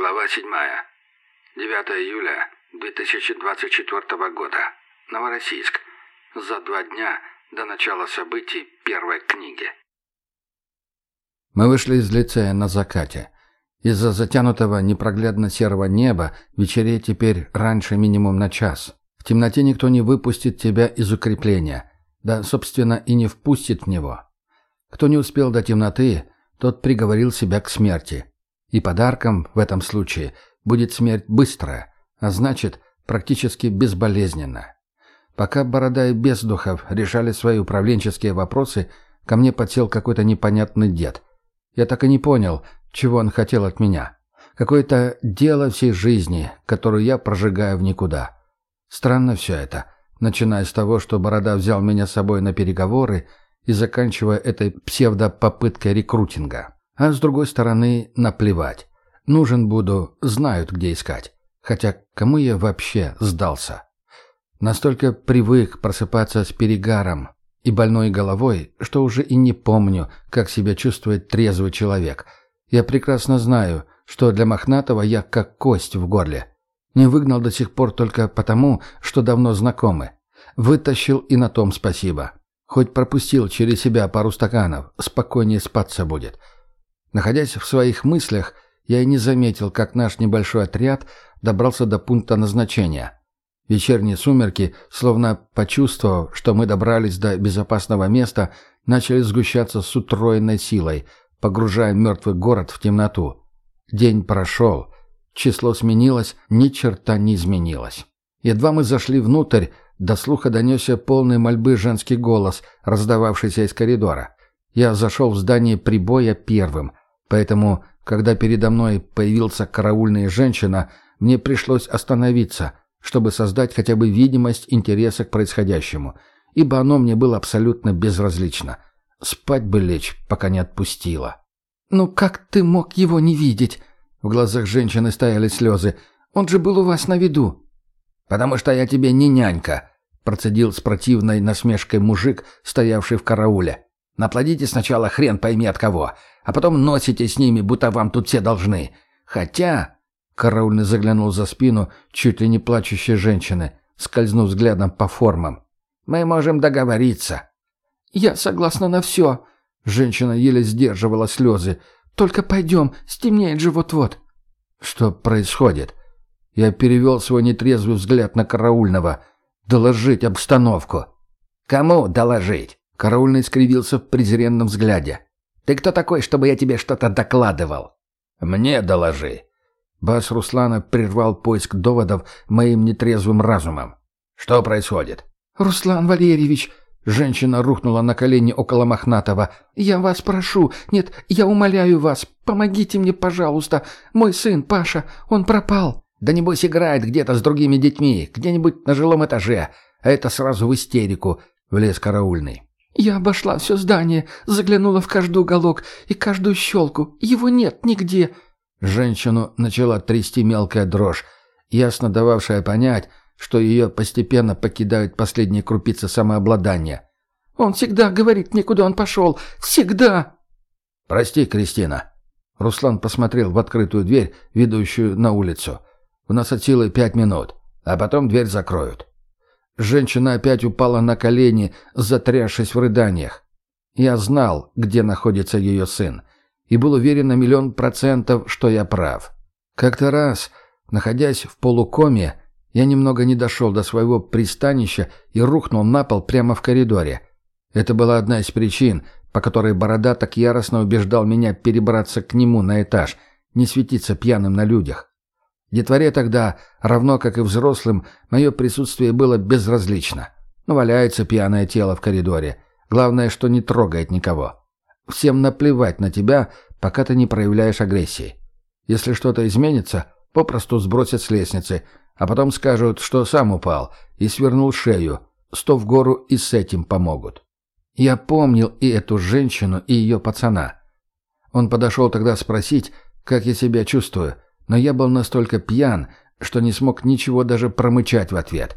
Глава 7. 9 июля 2024 года. Новороссийск. За два дня до начала событий первой книги. Мы вышли из лицея на закате. Из-за затянутого непроглядно серого неба вечереет теперь раньше минимум на час. В темноте никто не выпустит тебя из укрепления. Да, собственно, и не впустит в него. Кто не успел до темноты, тот приговорил себя к смерти. И подарком в этом случае будет смерть быстрая, а значит, практически безболезненная. Пока Борода и Бездухов решали свои управленческие вопросы, ко мне подсел какой-то непонятный дед. Я так и не понял, чего он хотел от меня. Какое-то дело всей жизни, которую я прожигаю в никуда. Странно все это, начиная с того, что Борода взял меня с собой на переговоры и заканчивая этой псевдопопыткой рекрутинга. А с другой стороны, наплевать. Нужен буду, знают, где искать. Хотя кому я вообще сдался? Настолько привык просыпаться с перегаром и больной головой, что уже и не помню, как себя чувствует трезвый человек. Я прекрасно знаю, что для Мохнатого я как кость в горле. Не выгнал до сих пор только потому, что давно знакомы. Вытащил и на том спасибо. Хоть пропустил через себя пару стаканов, спокойнее спаться будет. Находясь в своих мыслях, я и не заметил, как наш небольшой отряд добрался до пункта назначения. Вечерние сумерки, словно почувствовав, что мы добрались до безопасного места, начали сгущаться с утроенной силой, погружая мертвый город в темноту. День прошел, Число сменилось, ни черта не изменилось. Едва мы зашли внутрь, до слуха донесся полный мольбы женский голос, раздававшийся из коридора. Я зашел в здание прибоя первым, поэтому, когда передо мной появился караульная женщина, мне пришлось остановиться, чтобы создать хотя бы видимость интереса к происходящему, ибо оно мне было абсолютно безразлично. Спать бы лечь, пока не отпустила. «Ну как ты мог его не видеть?» В глазах женщины стояли слезы. «Он же был у вас на виду». «Потому что я тебе не нянька», — процедил с противной насмешкой мужик, стоявший в карауле. «Наплодите сначала хрен пойми от кого, а потом носите с ними, будто вам тут все должны. Хотя...» Караульный заглянул за спину чуть ли не плачущей женщины, скользнув взглядом по формам. «Мы можем договориться». «Я согласна на все», — женщина еле сдерживала слезы. Только пойдем, стемнеет же вот-вот». «Что происходит?» Я перевел свой нетрезвый взгляд на караульного. «Доложить обстановку». «Кому доложить?» Караульный скривился в презренном взгляде. «Ты кто такой, чтобы я тебе что-то докладывал?» «Мне доложи». Бас Руслана прервал поиск доводов моим нетрезвым разумом. «Что происходит?» «Руслан Валерьевич, Женщина рухнула на колени около Мохнатого. «Я вас прошу, нет, я умоляю вас, помогите мне, пожалуйста. Мой сын, Паша, он пропал». «Да небось играет где-то с другими детьми, где-нибудь на жилом этаже, а это сразу в истерику», — влез караульный. «Я обошла все здание, заглянула в каждый уголок и каждую щелку. Его нет нигде». Женщину начала трясти мелкая дрожь, ясно дававшая понять, что ее постепенно покидают последние крупицы самообладания. «Он всегда говорит мне, куда он пошел. Всегда!» «Прости, Кристина». Руслан посмотрел в открытую дверь, ведущую на улицу. «У нас от силы пять минут, а потом дверь закроют». Женщина опять упала на колени, затрясшись в рыданиях. Я знал, где находится ее сын, и был уверен на миллион процентов, что я прав. Как-то раз, находясь в полукоме, я немного не дошел до своего пристанища и рухнул на пол прямо в коридоре. Это была одна из причин, по которой Борода так яростно убеждал меня перебраться к нему на этаж, не светиться пьяным на людях. Детворе тогда, равно как и взрослым, мое присутствие было безразлично. Ну, валяется пьяное тело в коридоре. Главное, что не трогает никого. Всем наплевать на тебя, пока ты не проявляешь агрессии. Если что-то изменится, попросту сбросят с лестницы – а потом скажут, что сам упал и свернул шею. Сто в гору и с этим помогут. Я помнил и эту женщину, и ее пацана. Он подошел тогда спросить, как я себя чувствую, но я был настолько пьян, что не смог ничего даже промычать в ответ.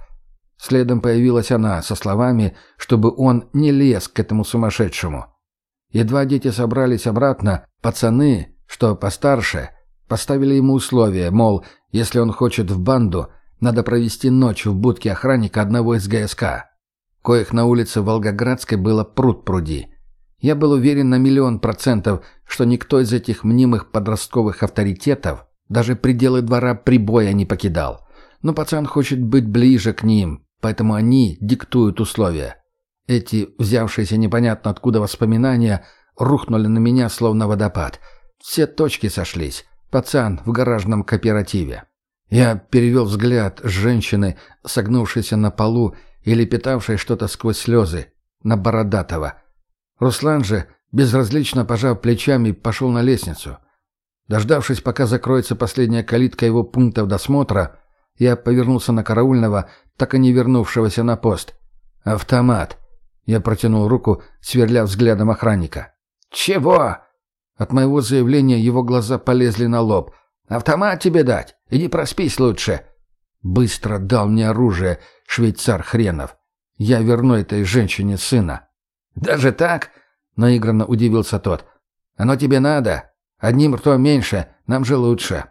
Следом появилась она со словами, чтобы он не лез к этому сумасшедшему. Едва дети собрались обратно, пацаны, что постарше, Поставили ему условие, мол, если он хочет в банду, надо провести ночь в будке охранника одного из ГСК. Коих на улице Волгоградской было пруд-пруди. Я был уверен на миллион процентов, что никто из этих мнимых подростковых авторитетов даже пределы двора прибоя не покидал. Но пацан хочет быть ближе к ним, поэтому они диктуют условия. Эти, взявшиеся непонятно откуда воспоминания, рухнули на меня словно водопад. Все точки сошлись. Пацан в гаражном кооперативе. Я перевел взгляд с женщины, согнувшейся на полу и лепетавшей что-то сквозь слезы, на Бородатого. Руслан же, безразлично пожав плечами, пошел на лестницу. Дождавшись, пока закроется последняя калитка его пунктов досмотра, я повернулся на караульного, так и не вернувшегося на пост. «Автомат!» Я протянул руку, сверля взглядом охранника. «Чего?» От моего заявления его глаза полезли на лоб. «Автомат тебе дать? Иди проспись лучше!» Быстро дал мне оружие, швейцар хренов. Я верну этой женщине сына. «Даже так?» — наигранно удивился тот. «Оно тебе надо? Одним ртом меньше, нам же лучше».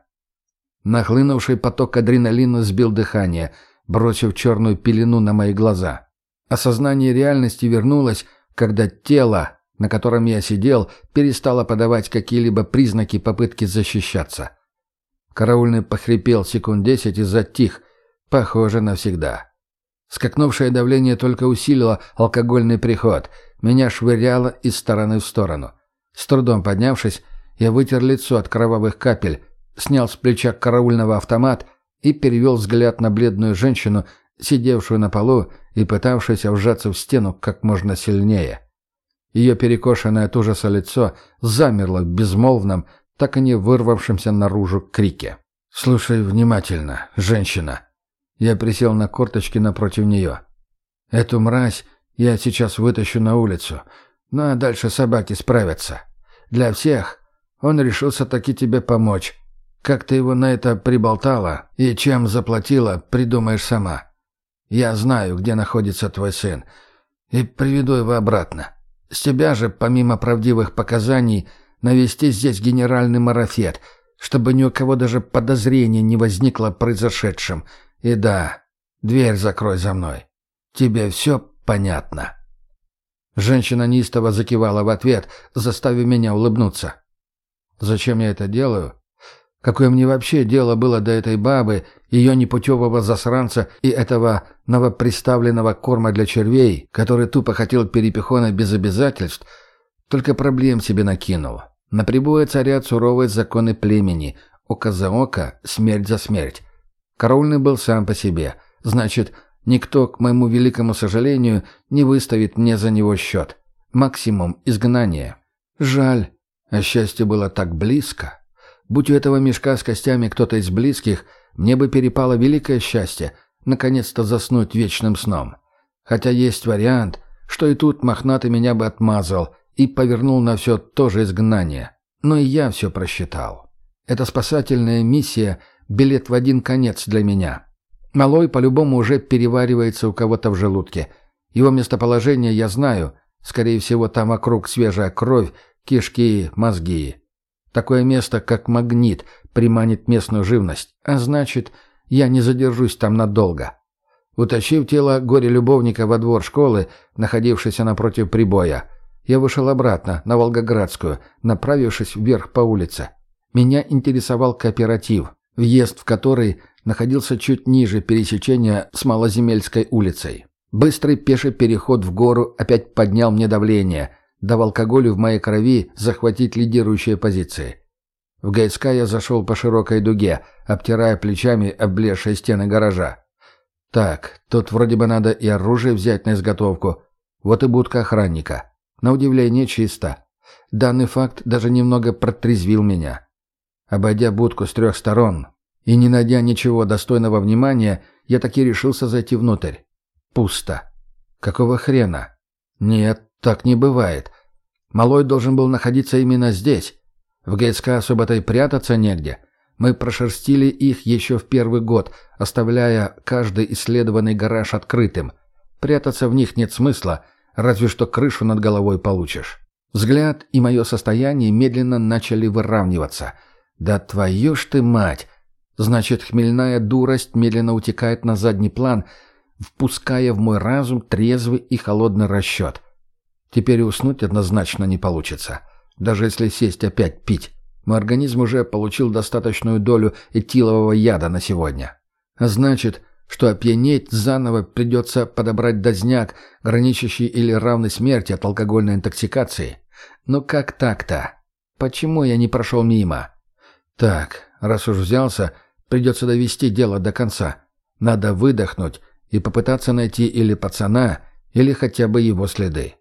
Нахлынувший поток адреналина сбил дыхание, бросив черную пелену на мои глаза. Осознание реальности вернулось, когда тело, на котором я сидел, перестало подавать какие-либо признаки попытки защищаться. Караульный похрипел секунд десять и затих, похоже, навсегда. Скакнувшее давление только усилило алкогольный приход. Меня швыряло из стороны в сторону. С трудом поднявшись, я вытер лицо от кровавых капель, снял с плеча караульного автомат и перевел взгляд на бледную женщину, сидевшую на полу и пытавшуюся вжаться в стену как можно сильнее. Ее перекошенное от ужаса лицо замерло в безмолвном, так и не вырвавшемся наружу крике. «Слушай внимательно, женщина!» Я присел на корточки напротив нее. Эту мразь я сейчас вытащу на улицу. Ну а дальше собаки справятся. Для всех он решился таки тебе помочь. Как ты его на это приболтала и чем заплатила, придумаешь сама. Я знаю, где находится твой сын, и приведу его обратно. С тебя же, помимо правдивых показаний, навести здесь генеральный марафет, чтобы ни у кого даже подозрения не возникло произошедшем, и да, дверь закрой за мной. Тебе все понятно?» Женщина неистово закивала в ответ, заставив меня улыбнуться. «Зачем я это делаю? Какое мне вообще дело было до этой бабы, ее непутевого засранца и этого новоприставленного корма для червей, который тупо хотел перепихонать без обязательств, только проблем себе накинул. На прибое царят суровые законы племени, око за око, смерть за смерть. Караульный был сам по себе. Значит, никто, к моему великому сожалению, не выставит мне за него счет. Максимум – изгнание. Жаль. А счастье было так близко. Будь у этого мешка с костями кто-то из близких, мне бы перепало великое счастье – наконец-то заснуть вечным сном. Хотя есть вариант, что и тут мохнатый меня бы отмазал и повернул на все то же изгнание. Но и я все просчитал. Эта спасательная миссия – билет в один конец для меня. Малой по-любому уже переваривается у кого-то в желудке. Его местоположение я знаю. Скорее всего, там вокруг свежая кровь, кишки, мозги. Такое место, как магнит, приманит местную живность. А значит, я не задержусь там надолго. Утащив тело горе-любовника во двор школы, находившейся напротив прибоя, я вышел обратно, на Волгоградскую, направившись вверх по улице. Меня интересовал кооператив въезд в который находился чуть ниже пересечения с Малоземельской улицей. Быстрый пеший переход в гору опять поднял мне давление, дав алкоголю в моей крови захватить лидирующие позиции. В ГСК я зашел по широкой дуге, обтирая плечами облезшие стены гаража. Так, тут вроде бы надо и оружие взять на изготовку. Вот и будка охранника. На удивление чисто. Данный факт даже немного протрезвил меня. Обойдя будку с трех сторон и не найдя ничего достойного внимания, я таки решился зайти внутрь. Пусто. Какого хрена? Нет, так не бывает. Малой должен был находиться именно здесь. В ГСК особо-то прятаться негде. Мы прошерстили их еще в первый год, оставляя каждый исследованный гараж открытым. Прятаться в них нет смысла, разве что крышу над головой получишь. Взгляд и мое состояние медленно начали выравниваться – Да твою ж ты мать! Значит, хмельная дурость медленно утекает на задний план, впуская в мой разум трезвый и холодный расчет. Теперь уснуть однозначно не получится. Даже если сесть опять пить. Мой организм уже получил достаточную долю этилового яда на сегодня. А значит, что опьянеть заново придется подобрать дозняк, граничащий или равный смерти от алкогольной интоксикации. Ну как так-то? Почему я не прошел мимо? Так, раз уж взялся, придется довести дело до конца. Надо выдохнуть и попытаться найти или пацана, или хотя бы его следы.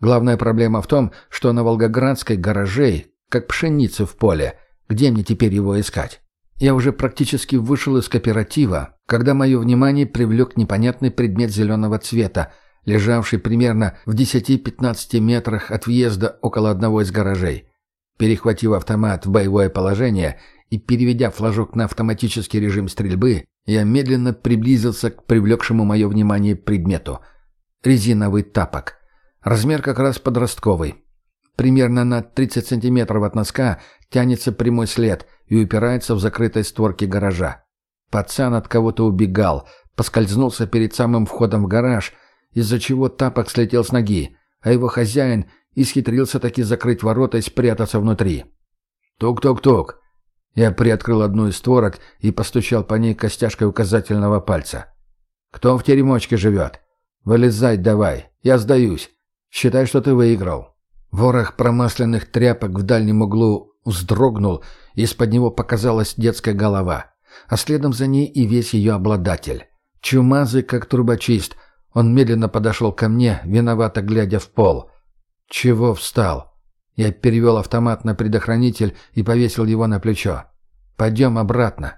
Главная проблема в том, что на Волгоградской гаражей, как пшеницы в поле, где мне теперь его искать? Я уже практически вышел из кооператива, когда мое внимание привлек непонятный предмет зеленого цвета, лежавший примерно в 10-15 метрах от въезда около одного из гаражей. Перехватив автомат в боевое положение и переведя флажок на автоматический режим стрельбы, я медленно приблизился к привлекшему мое внимание предмету. Резиновый тапок. Размер как раз подростковый. Примерно на 30 сантиметров от носка тянется прямой след и упирается в закрытой створке гаража. Пацан от кого-то убегал, поскользнулся перед самым входом в гараж, из-за чего тапок слетел с ноги, а его хозяин исхитрился таки закрыть ворота и спрятаться внутри. «Тук-тук-тук!» Я приоткрыл одну из створок и постучал по ней костяшкой указательного пальца. «Кто в теремочке живет? Вылезай давай, я сдаюсь. Считай, что ты выиграл». Ворох промасленных тряпок в дальнем углу вздрогнул, и из-под него показалась детская голова, а следом за ней и весь ее обладатель. Чумазый, как трубочист, он медленно подошел ко мне, виновато глядя в пол. «Чего встал?» Я перевел автомат на предохранитель и повесил его на плечо. «Пойдем обратно».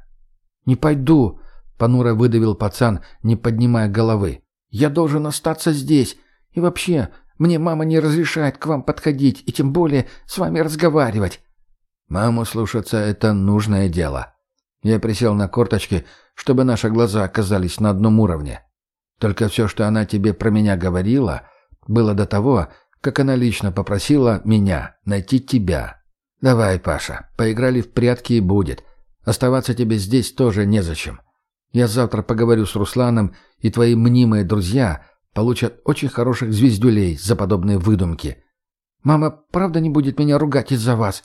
«Не пойду», — понуро выдавил пацан, не поднимая головы. «Я должен остаться здесь. И вообще, мне мама не разрешает к вам подходить и тем более с вами разговаривать». «Маму слушаться — это нужное дело». Я присел на корточки, чтобы наши глаза оказались на одном уровне. Только все, что она тебе про меня говорила, было до того, как она лично попросила меня найти тебя. Давай, Паша, поиграли в прятки и будет. Оставаться тебе здесь тоже незачем. Я завтра поговорю с Русланом, и твои мнимые друзья получат очень хороших звездюлей за подобные выдумки. «Мама правда не будет меня ругать из-за вас?»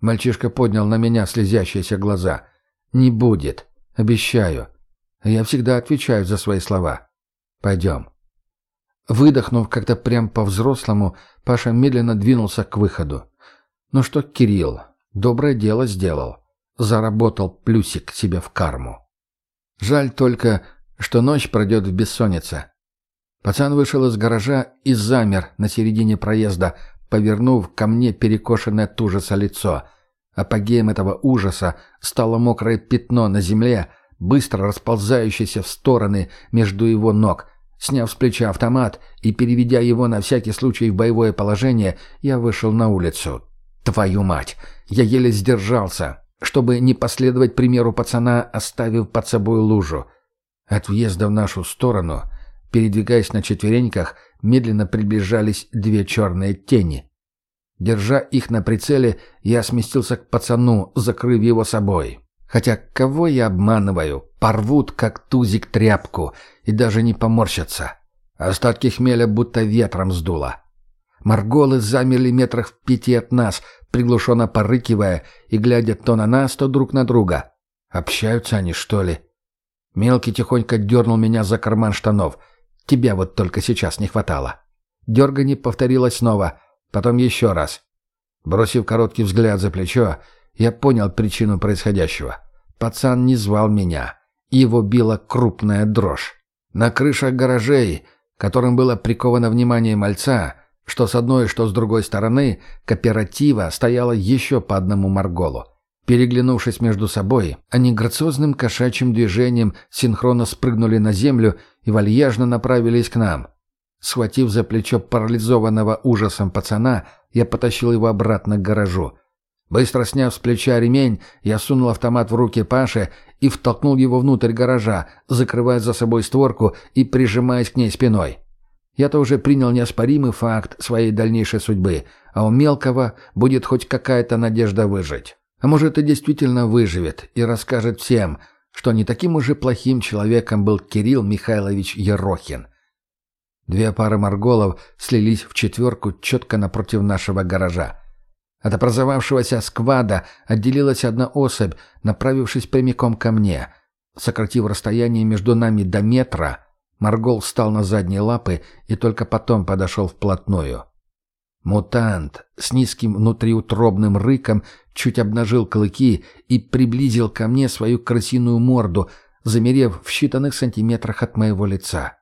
Мальчишка поднял на меня слезящиеся глаза. «Не будет. Обещаю. Я всегда отвечаю за свои слова. Пойдем». Выдохнув как-то прям по-взрослому, Паша медленно двинулся к выходу. «Ну что, Кирилл, доброе дело сделал. Заработал плюсик себе в карму. Жаль только, что ночь пройдет в бессоннице». Пацан вышел из гаража и замер на середине проезда, повернув ко мне перекошенное от ужаса лицо. Апогеем этого ужаса стало мокрое пятно на земле, быстро расползающееся в стороны между его ног — Сняв с плеча автомат и переведя его на всякий случай в боевое положение, я вышел на улицу. Твою мать! Я еле сдержался, чтобы не последовать примеру пацана, оставив под собой лужу. От въезда в нашу сторону, передвигаясь на четвереньках, медленно приближались две черные тени. Держа их на прицеле, я сместился к пацану, закрыв его собой. Хотя кого я обманываю? Порвут, как тузик, тряпку, и даже не поморщатся. Остатки хмеля будто ветром сдуло. Марголы замерли метрах в пяти от нас, приглушенно порыкивая и глядя то на нас, то друг на друга. Общаются они, что ли? Мелкий тихонько дернул меня за карман штанов. Тебя вот только сейчас не хватало. Дергание повторилось снова, потом еще раз. Бросив короткий взгляд за плечо, я понял причину происходящего. Пацан не звал меня. Его била крупная дрожь. На крышах гаражей, которым было приковано внимание мальца, что с одной, что с другой стороны, кооператива стояло еще по одному Марголу. Переглянувшись между собой, они грациозным кошачьим движением синхронно спрыгнули на землю и вальяжно направились к нам. Схватив за плечо парализованного ужасом пацана, я потащил его обратно к гаражу. Быстро сняв с плеча ремень, я сунул автомат в руки Паши и втолкнул его внутрь гаража, закрывая за собой створку и прижимаясь к ней спиной. Я-то уже принял неоспоримый факт своей дальнейшей судьбы, а у мелкого будет хоть какая-то надежда выжить. А может, и действительно выживет и расскажет всем, что не таким уже плохим человеком был Кирилл Михайлович Ерохин. Две пары морголов слились в четверку четко напротив нашего гаража. От образовавшегося сквада отделилась одна особь, направившись прямиком ко мне. Сократив расстояние между нами до метра, Маргол встал на задние лапы и только потом подошел вплотную. Мутант с низким внутриутробным рыком чуть обнажил клыки и приблизил ко мне свою крысиную морду, замерев в считанных сантиметрах от моего лица.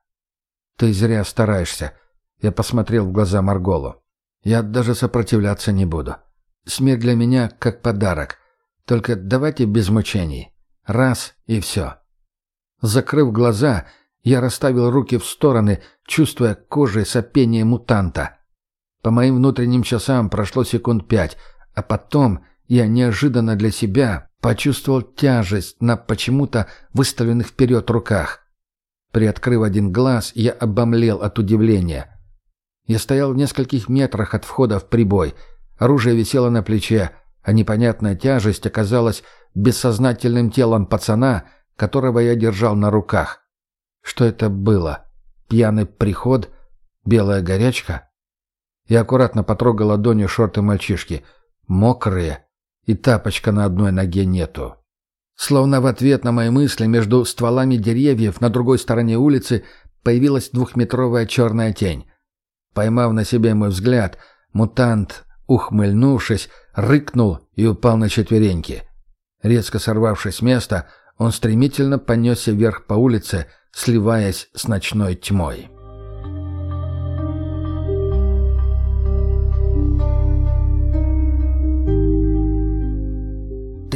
«Ты зря стараешься», — я посмотрел в глаза Марголу. «Я даже сопротивляться не буду. Смерть для меня как подарок. Только давайте без мучений. Раз и все». Закрыв глаза, я расставил руки в стороны, чувствуя кожей сопение мутанта. По моим внутренним часам прошло секунд пять, а потом я неожиданно для себя почувствовал тяжесть на почему-то выставленных вперед руках. Приоткрыв один глаз, я обомлел от удивления. Я стоял в нескольких метрах от входа в прибой. Оружие висело на плече, а непонятная тяжесть оказалась бессознательным телом пацана, которого я держал на руках. Что это было? Пьяный приход? Белая горячка? Я аккуратно потрогал ладонью шорты мальчишки. Мокрые. И тапочка на одной ноге нету. Словно в ответ на мои мысли между стволами деревьев на другой стороне улицы появилась двухметровая черная тень. Поймав на себе мой взгляд, мутант, ухмыльнувшись, рыкнул и упал на четвереньки. Резко сорвавшись с места, он стремительно понесся вверх по улице, сливаясь с ночной тьмой.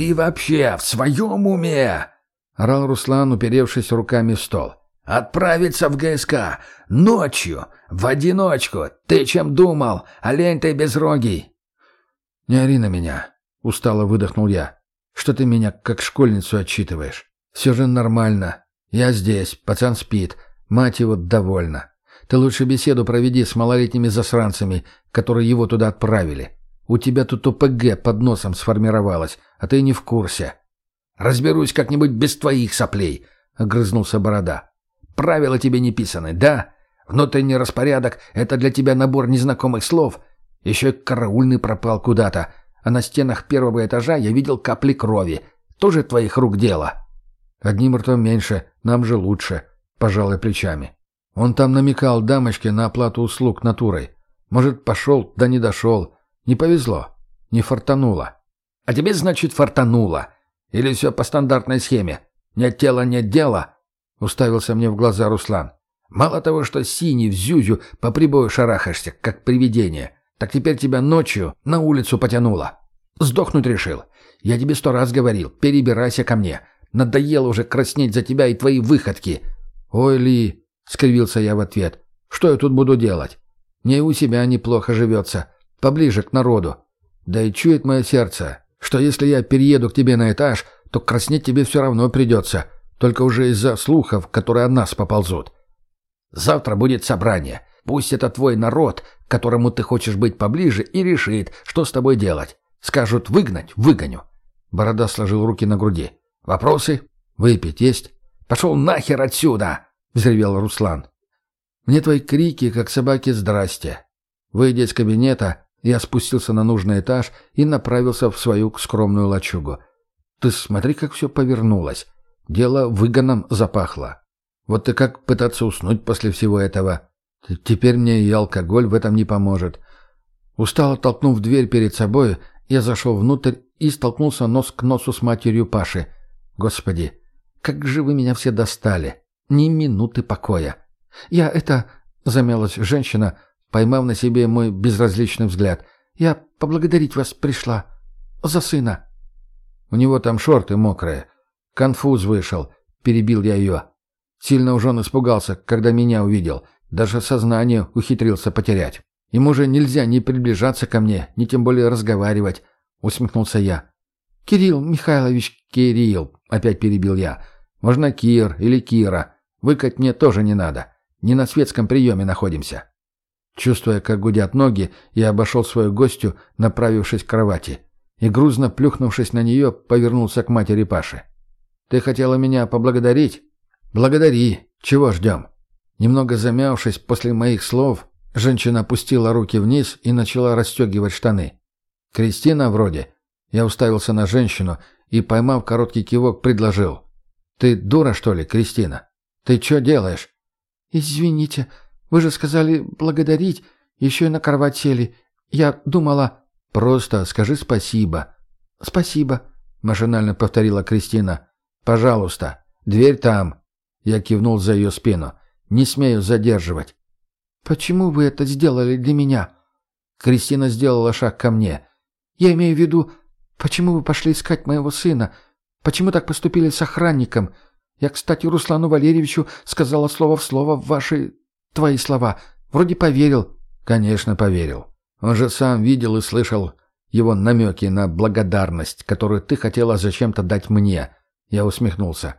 «Ты вообще в своем уме?» — орал Руслан, уперевшись руками в стол. «Отправиться в ГСК! Ночью! В одиночку! Ты чем думал? Олень ты безрогий!» «Не ори на меня!» — устало выдохнул я. «Что ты меня как школьницу отчитываешь? Все же нормально. Я здесь, пацан спит, мать его довольна. Ты лучше беседу проведи с малолетними засранцами, которые его туда отправили. У тебя тут ОПГ под носом сформировалось, а ты не в курсе. Разберусь как-нибудь без твоих соплей, — огрызнулся Борода. Правила тебе не писаны, да? Внутренний распорядок — это для тебя набор незнакомых слов. Еще караульный пропал куда-то, а на стенах первого этажа я видел капли крови. Тоже твоих рук дело. Одним ртом меньше, нам же лучше, — пожалуй плечами. Он там намекал дамочке на оплату услуг натурой. Может, пошел, да не дошел. Не повезло. Не фартануло. А тебе, значит, фартануло. Или все по стандартной схеме. Нет тела, нет дела. Уставился мне в глаза Руслан. Мало того, что синий в зюзю по прибою шарахаешься, как привидение, так теперь тебя ночью на улицу потянуло. Сдохнуть решил. Я тебе сто раз говорил, перебирайся ко мне. Надоело уже краснеть за тебя и твои выходки. Ой, Ли, — скривился я в ответ, — что я тут буду делать? Мне у себя неплохо живется поближе к народу. Да и чует мое сердце, что если я перееду к тебе на этаж, то краснеть тебе все равно придется, только уже из-за слухов, которые от нас поползут. Завтра будет собрание. Пусть это твой народ, которому ты хочешь быть поближе, и решит, что с тобой делать. Скажут выгнать — выгоню. Борода сложил руки на груди. Вопросы? Выпить есть? Пошел нахер отсюда! — взревел Руслан. Мне твои крики, как собаки «здрасте». Выйдя из кабинета, я спустился на нужный этаж и направился в свою скромную лачугу. Ты смотри, как все повернулось. Дело выгоном запахло. Вот ты как пытаться уснуть после всего этого? Теперь мне и алкоголь в этом не поможет. Устало толкнув дверь перед собой, я зашел внутрь и столкнулся нос к носу с матерью Паши. Господи, как же вы меня все достали! Ни минуты покоя. Я это... Замялась женщина, поймав на себе мой безразличный взгляд. «Я поблагодарить вас пришла. За сына». «У него там шорты мокрые. Конфуз вышел», — перебил я ее. Сильно уж он испугался, когда меня увидел. Даже сознание ухитрился потерять. Ему же нельзя ни приближаться ко мне, ни тем более разговаривать, — усмехнулся я. «Кирилл Михайлович Кирилл», — опять перебил я. «Можно Кир или Кира. Выкать мне тоже не надо. Не на светском приеме находимся». Чувствуя, как гудят ноги, я обошел свою гостью, направившись к кровати. и, грузно плюхнувшись на нее, повернулся к матери Паши. «Ты хотела меня поблагодарить?» «Благодари. Чего ждем?» Немного замявшись после моих слов, женщина опустила руки вниз и начала расстегивать штаны. «Кристина вроде». Я уставился на женщину и, поймав короткий кивок, предложил. «Ты дура, что ли, Кристина? Ты что делаешь?» «Извините, вы же сказали благодарить, еще и на кровать сели. Я думала...» «Просто скажи спасибо». «Спасибо», — машинально повторила Кристина. «Пожалуйста, дверь там». Я кивнул за ее спину. «Не смею задерживать». «Почему вы это сделали для меня?» Кристина сделала шаг ко мне. «Я имею в виду, почему вы пошли искать моего сына? Почему так поступили с охранником? Я, кстати, Руслану Валерьевичу сказала слово в слово в ваши... твои слова. Вроде поверил». «Конечно, поверил. Он же сам видел и слышал его намеки на благодарность, которую ты хотела зачем-то дать мне». Я усмехнулся.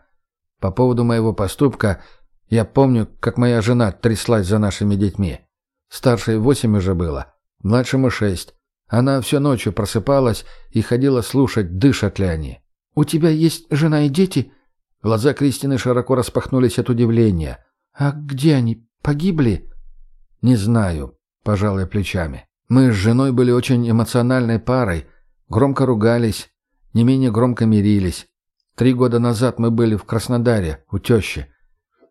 По поводу моего поступка я помню, как моя жена тряслась за нашими детьми. Старшей восемь уже было, младшему шесть. Она всю ночью просыпалась и ходила слушать, дышат ли они. «У тебя есть жена и дети?» Глаза Кристины широко распахнулись от удивления. «А где они? Погибли?» «Не знаю», — пожалуй плечами. «Мы с женой были очень эмоциональной парой, громко ругались, не менее громко мирились. Три года назад мы были в Краснодаре, у тещи.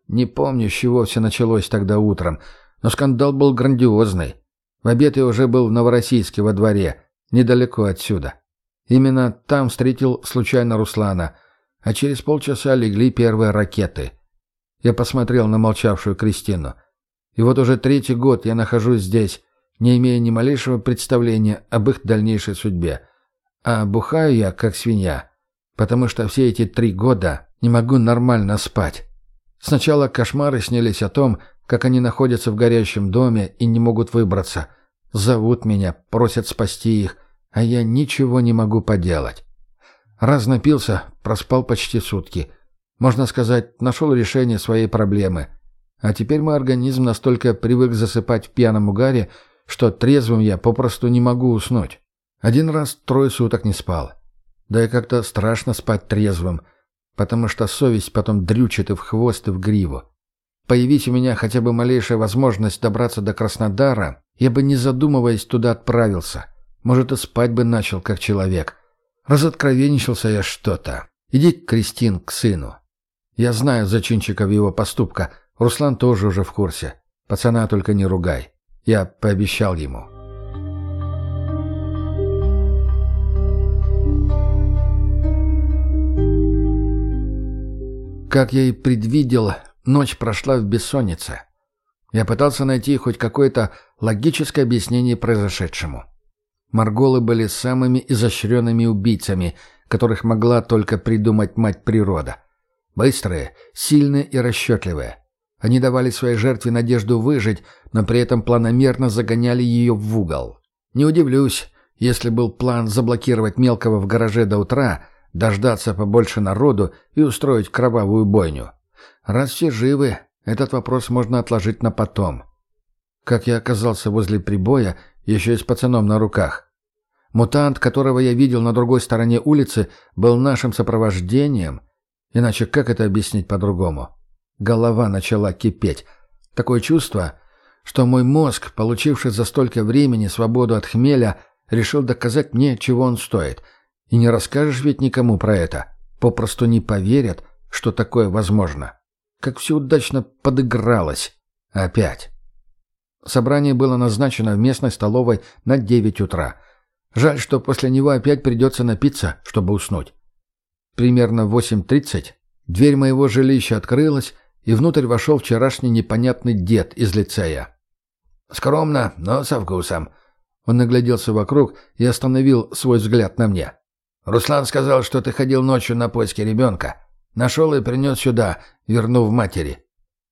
Не помню, с чего все началось тогда утром, но скандал был грандиозный. В обед я уже был в Новороссийске во дворе, недалеко отсюда. Именно там встретил случайно Руслана — а через полчаса легли первые ракеты. Я посмотрел на молчавшую Кристину. И вот уже третий год я нахожусь здесь, не имея ни малейшего представления об их дальнейшей судьбе. А бухаю я, как свинья, потому что все эти три года не могу нормально спать. Сначала кошмары снились о том, как они находятся в горящем доме и не могут выбраться. Зовут меня, просят спасти их, а я ничего не могу поделать. Раз напился, проспал почти сутки. Можно сказать, нашел решение своей проблемы. А теперь мой организм настолько привык засыпать в пьяном угаре, что трезвым я попросту не могу уснуть. Один раз трое суток не спал. Да и как-то страшно спать трезвым, потому что совесть потом дрючит и в хвост, и в гриву. Появись у меня хотя бы малейшая возможность добраться до Краснодара, я бы, не задумываясь, туда отправился. Может, и спать бы начал, как человек. Разоткровенничался я что-то. Иди, Кристин, к сыну. Я знаю зачинщиков его поступка. Руслан тоже уже в курсе. Пацана только не ругай. Я пообещал ему. Как я и предвидел, ночь прошла в бессоннице. Я пытался найти хоть какое-то логическое объяснение произошедшему. Марголы были самыми изощренными убийцами, которых могла только придумать мать природа. Быстрые, сильные и расчетливые. Они давали своей жертве надежду выжить, но при этом планомерно загоняли ее в угол. Не удивлюсь, если был план заблокировать мелкого в гараже до утра, дождаться побольше народу и устроить кровавую бойню. Раз все живы, этот вопрос можно отложить на потом. Как я оказался возле прибоя, еще и с пацаном на руках. Мутант, которого я видел на другой стороне улицы, был нашим сопровождением. Иначе как это объяснить по-другому? Голова начала кипеть. Такое чувство, что мой мозг, получивший за столько времени свободу от хмеля, решил доказать мне, чего он стоит. И не расскажешь ведь никому про это. Попросту не поверят, что такое возможно. Как все удачно подыгралось. Опять. Собрание было назначено в местной столовой на 9 утра. Жаль, что после него опять придется напиться, чтобы уснуть. Примерно в 8.30 дверь моего жилища открылась, и внутрь вошел вчерашний непонятный дед из лицея. «Скромно, но со вкусом». Он нагляделся вокруг и остановил свой взгляд на мне. «Руслан сказал, что ты ходил ночью на поиски ребенка. Нашел и принес сюда, вернув матери.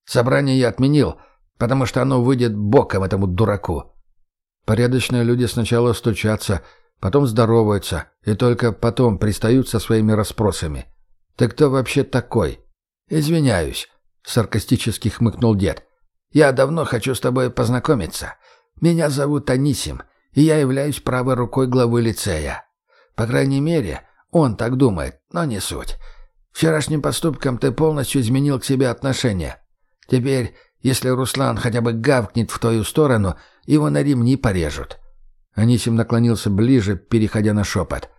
Собрание я отменил, потому что оно выйдет боком этому дураку. Порядочные люди сначала стучатся, потом здороваются, и только потом пристают со своими расспросами. «Ты кто вообще такой?» «Извиняюсь», — саркастически хмыкнул дед. «Я давно хочу с тобой познакомиться. Меня зовут Анисим, и я являюсь правой рукой главы лицея. По крайней мере, он так думает, но не суть. Вчерашним поступком ты полностью изменил к себе отношение. Теперь, если Руслан хотя бы гавкнет в твою сторону, его на ремни порежут». Анисим наклонился ближе, переходя на шепот.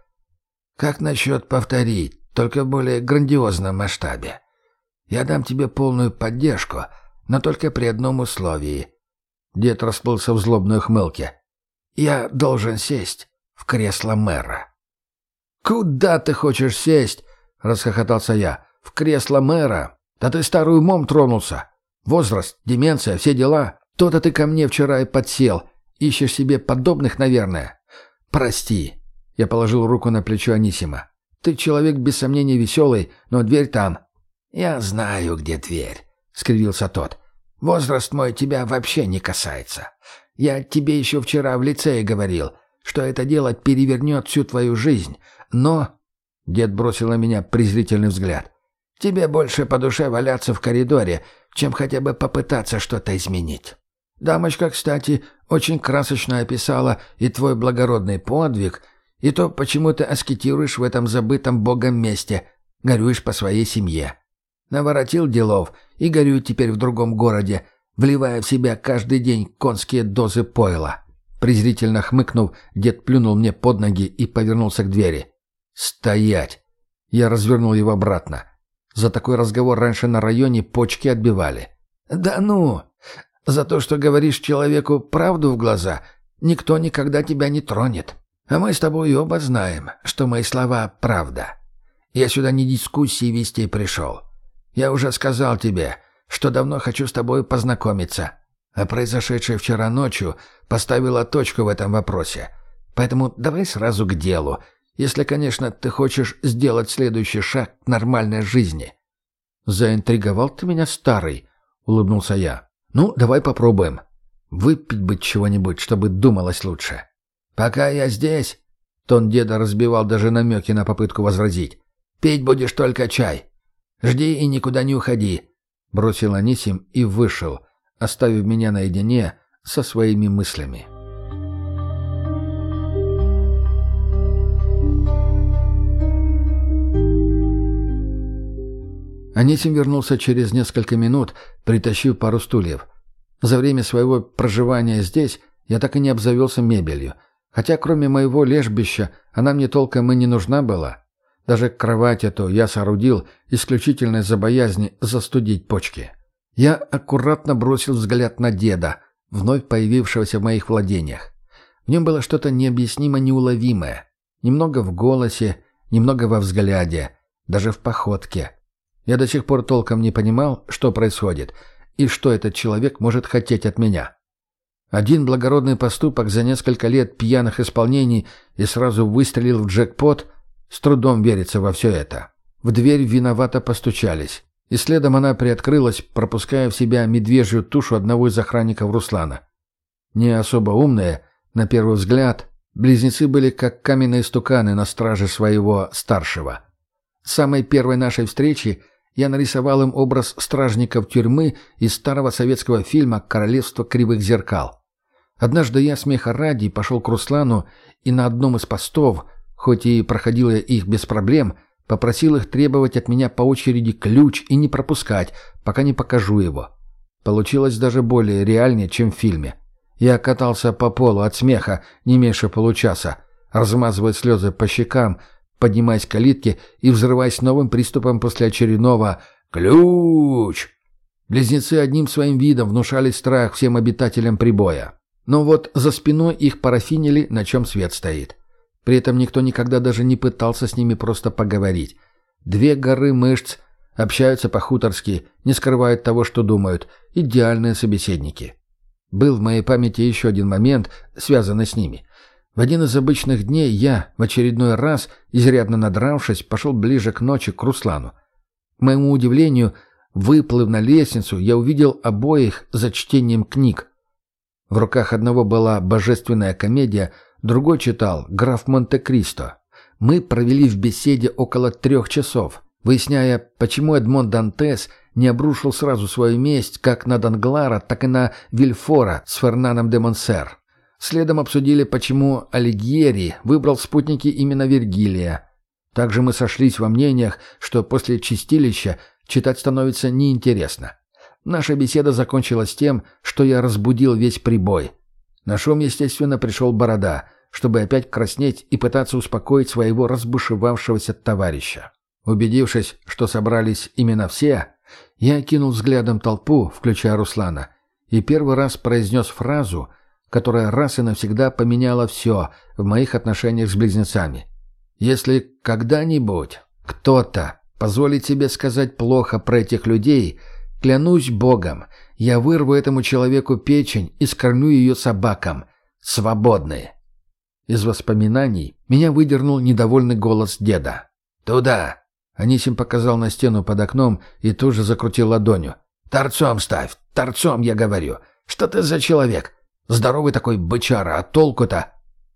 «Как насчет повторить, только в более грандиозном масштабе? Я дам тебе полную поддержку, но только при одном условии». Дед расплылся в злобной ухмылке. «Я должен сесть в кресло мэра». «Куда ты хочешь сесть?» — расхохотался я. «В кресло мэра? Да ты старый умом тронулся. Возраст, деменция, все дела. То-то ты ко мне вчера и подсел. Ищешь себе подобных, наверное. Прости». Я положил руку на плечо Анисима. «Ты человек без сомнения веселый, но дверь там». «Я знаю, где дверь», — скривился тот. «Возраст мой тебя вообще не касается. Я тебе еще вчера в лицее говорил, что это дело перевернет всю твою жизнь, но...» Дед бросил на меня презрительный взгляд. «Тебе больше по душе валяться в коридоре, чем хотя бы попытаться что-то изменить. Дамочка, кстати, очень красочно описала и твой благородный подвиг, и то, почему ты аскетируешь в этом забытом богом месте, горюешь по своей семье. Наворотил делов и горюю теперь в другом городе, вливая в себя каждый день конские дозы пойла». Презрительно хмыкнув, дед плюнул мне под ноги и повернулся к двери. «Стоять!» Я развернул его обратно. За такой разговор раньше на районе почки отбивали. «Да ну! За то, что говоришь человеку правду в глаза, никто никогда тебя не тронет. А мы с тобой оба знаем, что мои слова — правда. Я сюда не дискуссии вести пришел. Я уже сказал тебе, что давно хочу с тобой познакомиться. А произошедшее вчера ночью поставило точку в этом вопросе. Поэтому давай сразу к делу, если, конечно, ты хочешь сделать следующий шаг к нормальной жизни». «Заинтриговал ты меня, старый», — улыбнулся я. «Ну, давай попробуем. Выпить бы чего-нибудь, чтобы думалось лучше». «Пока я здесь...» — тон деда разбивал даже намеки на попытку возразить. «Пить будешь только чай. Жди и никуда не уходи», — бросил Анисим и вышел, оставив меня наедине со своими мыслями. Анисим вернулся через несколько минут, притащив пару стульев. За время своего проживания здесь я так и не обзавелся мебелью, хотя кроме моего лежбища она мне толком и не нужна была. Даже кровать эту я соорудил исключительно из-за боязни застудить почки. Я аккуратно бросил взгляд на деда, вновь появившегося в моих владениях. В нем было что-то необъяснимо неуловимое. Немного в голосе, немного во взгляде, даже в походке. Я до сих пор толком не понимал, что происходит и что этот человек может хотеть от меня. Один благородный поступок за несколько лет пьяных исполнений и сразу выстрелил в джекпот, с трудом верится во все это. В дверь виновато постучались, и следом она приоткрылась, пропуская в себя медвежью тушу одного из охранников Руслана. Не особо умные, на первый взгляд, близнецы были как каменные стуканы на страже своего старшего. С самой первой нашей встречи я нарисовал им образ стражников тюрьмы из старого советского фильма «Королевство кривых зеркал». Однажды я, смеха ради, пошел к Руслану и на одном из постов, хоть и проходил я их без проблем, попросил их требовать от меня по очереди ключ и не пропускать, пока не покажу его. Получилось даже более реальнее, чем в фильме. Я катался по полу от смеха не меньше получаса, размазывая слезы по щекам, поднимаясь к калитке и взрываясь новым приступом после очередного «Ключ!». Близнецы одним своим видом внушали страх всем обитателям прибоя. Но вот за спиной их парафинили, на чем свет стоит. При этом никто никогда даже не пытался с ними просто поговорить. Две горы мышц общаются по-хуторски, не скрывают того, что думают. Идеальные собеседники. Был в моей памяти еще один момент, связанный с ними. В один из обычных дней я, в очередной раз, изрядно надравшись, пошел ближе к ночи к Руслану. К моему удивлению, выплыв на лестницу, я увидел обоих за чтением книг. В руках одного была божественная комедия, другой читал «Граф Монте-Кристо». Мы провели в беседе около трех часов, выясняя, почему Эдмон Дантес не обрушил сразу свою месть как на Данглара, так и на Вильфора с Фернаном де Монсер. Следом обсудили, почему Алигьери выбрал спутники именно Вергилия. Также мы сошлись во мнениях, что после чистилища читать становится неинтересно. Наша беседа закончилась тем, что я разбудил весь прибой. На шум, естественно, пришел Борода, чтобы опять краснеть и пытаться успокоить своего разбушевавшегося товарища. Убедившись, что собрались именно все, я окинул взглядом толпу, включая Руслана, и первый раз произнес фразу, которая раз и навсегда поменяла все в моих отношениях с близнецами. Если когда-нибудь кто-то позволит себе сказать плохо про этих людей, клянусь Богом, я вырву этому человеку печень и скормлю ее собакам. Свободные. Из воспоминаний меня выдернул недовольный голос деда. «Туда!» Анисим показал на стену под окном и тут же закрутил ладонью. «Торцом ставь! Торцом, я говорю! Что ты за человек? Здоровый такой бычара, а толку-то?»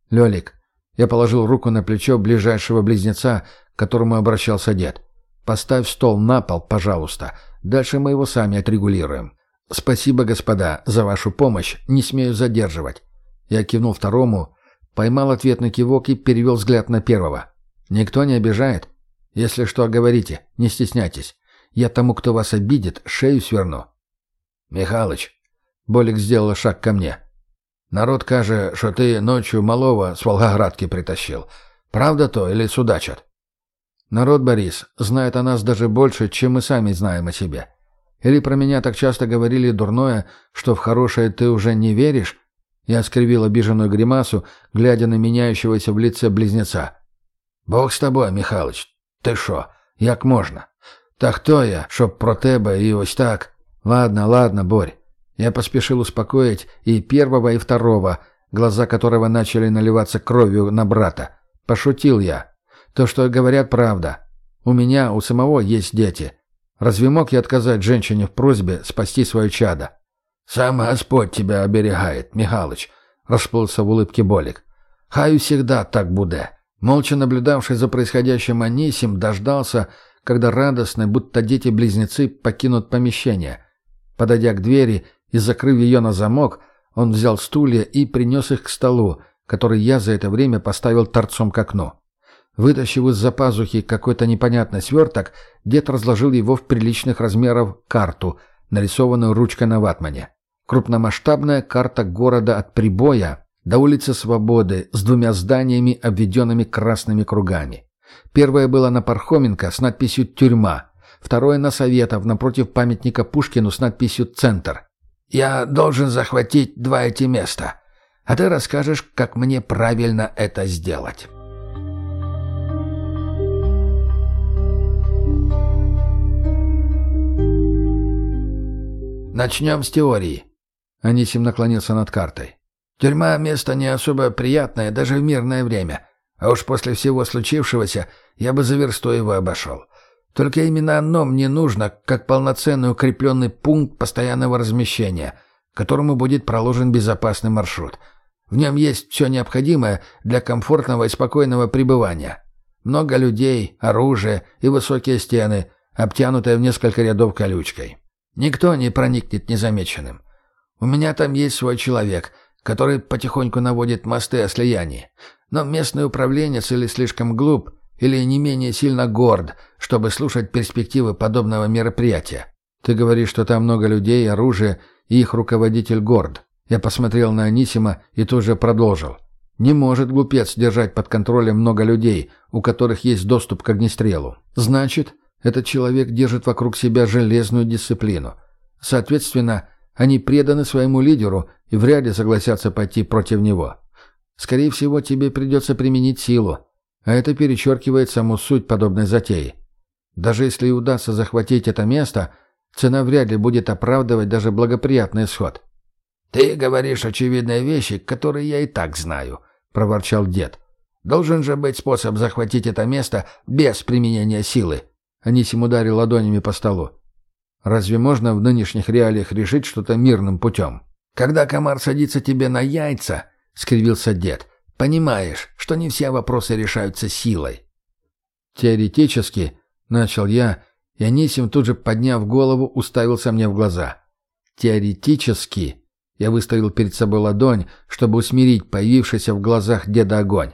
«Лёлик». Я положил руку на плечо ближайшего близнеца, к которому обращался дед. «Поставь стол на пол, пожалуйста. Дальше мы его сами отрегулируем. Спасибо, господа, за вашу помощь. Не смею задерживать». Я кивнул второму, поймал ответный кивок и перевел взгляд на первого. «Никто не обижает?» Если что, говорите, не стесняйтесь. Я тому, кто вас обидит, шею сверну. Михалыч, Болик сделал шаг ко мне. Народ каже, что ты ночью малого с Волгоградки притащил. Правда то или судачат? Народ, Борис, знает о нас даже больше, чем мы сами знаем о себе. Или про меня так часто говорили дурное, что в хорошее ты уже не веришь? Я скривил обиженную гримасу, глядя на меняющегося в лице близнеца. «Бог с тобой, Михалыч, ти що? Як можна? Та хто я, щоб про тебе и ось так? Ладно, ладно, Борь. Я поспешил успокоить и первого, и второго, глаза которого начали наливаться кровью на брата. Пошутил я. То, что говорят, правда. У меня, у самого есть дети. Разве мог я отказать женщине в просьбе спасти свое чадо? «Сам Господь тебя оберегает, Михалыч», — расплылся в улыбке Болик. «Хай всегда так буде. Молча наблюдавший за происходящим Анисим дождался, когда радостные, будто дети-близнецы, покинут помещение. Подойдя к двери и закрыв ее на замок, он взял стулья и принес их к столу, который я за это время поставил торцом к окну. Вытащив из-за пазухи какой-то непонятный сверток, дед разложил его в приличных размеров карту, нарисованную ручкой на ватмане. Крупномасштабная карта города от прибоя до улицы Свободы с двумя зданиями, обведенными красными кругами. Первое было на Пархоменко с надписью «Тюрьма», второе на Советов напротив памятника Пушкину с надписью «Центр». «Я должен захватить два эти места, а ты расскажешь, как мне правильно это сделать». Начнем с теории. Анисим наклонился над картой. Тюрьма — место не особо приятное даже в мирное время. А уж после всего случившегося я бы за версту его обошел. Только именно оно мне нужно, как полноценный укрепленный пункт постоянного размещения, которому будет проложен безопасный маршрут. В нем есть все необходимое для комфортного и спокойного пребывания. Много людей, оружие и высокие стены, обтянутые в несколько рядов колючкой. Никто не проникнет незамеченным. У меня там есть свой человек, который потихоньку наводит мосты о слиянии. Но местный управленец или слишком глуп, или не менее сильно горд, чтобы слушать перспективы подобного мероприятия. Ты говоришь, что там много людей, оружия, и их руководитель горд. Я посмотрел на Анисима и тоже продолжил. Не может глупец держать под контролем много людей, у которых есть доступ к огнестрелу. Значит, этот человек держит вокруг себя железную дисциплину. Соответственно, они преданы своему лидеру и вряд ли согласятся пойти против него. Скорее всего, тебе придется применить силу, а это перечеркивает саму суть подобной затеи. Даже если и удастся захватить это место, цена вряд ли будет оправдывать даже благоприятный исход. «Ты говоришь очевидные вещи, которые я и так знаю», — проворчал дед. «Должен же быть способ захватить это место без применения силы». Анисим ударил ладонями по столу. Разве можно в нынешних реалиях решить что-то мирным путем? Когда комар садится тебе на яйца, — скривился дед, — понимаешь, что не все вопросы решаются силой. Теоретически, — начал я, и Анисим тут же, подняв голову, уставился мне в глаза. Теоретически Я выставил перед собой ладонь, чтобы усмирить появившийся в глазах деда огонь.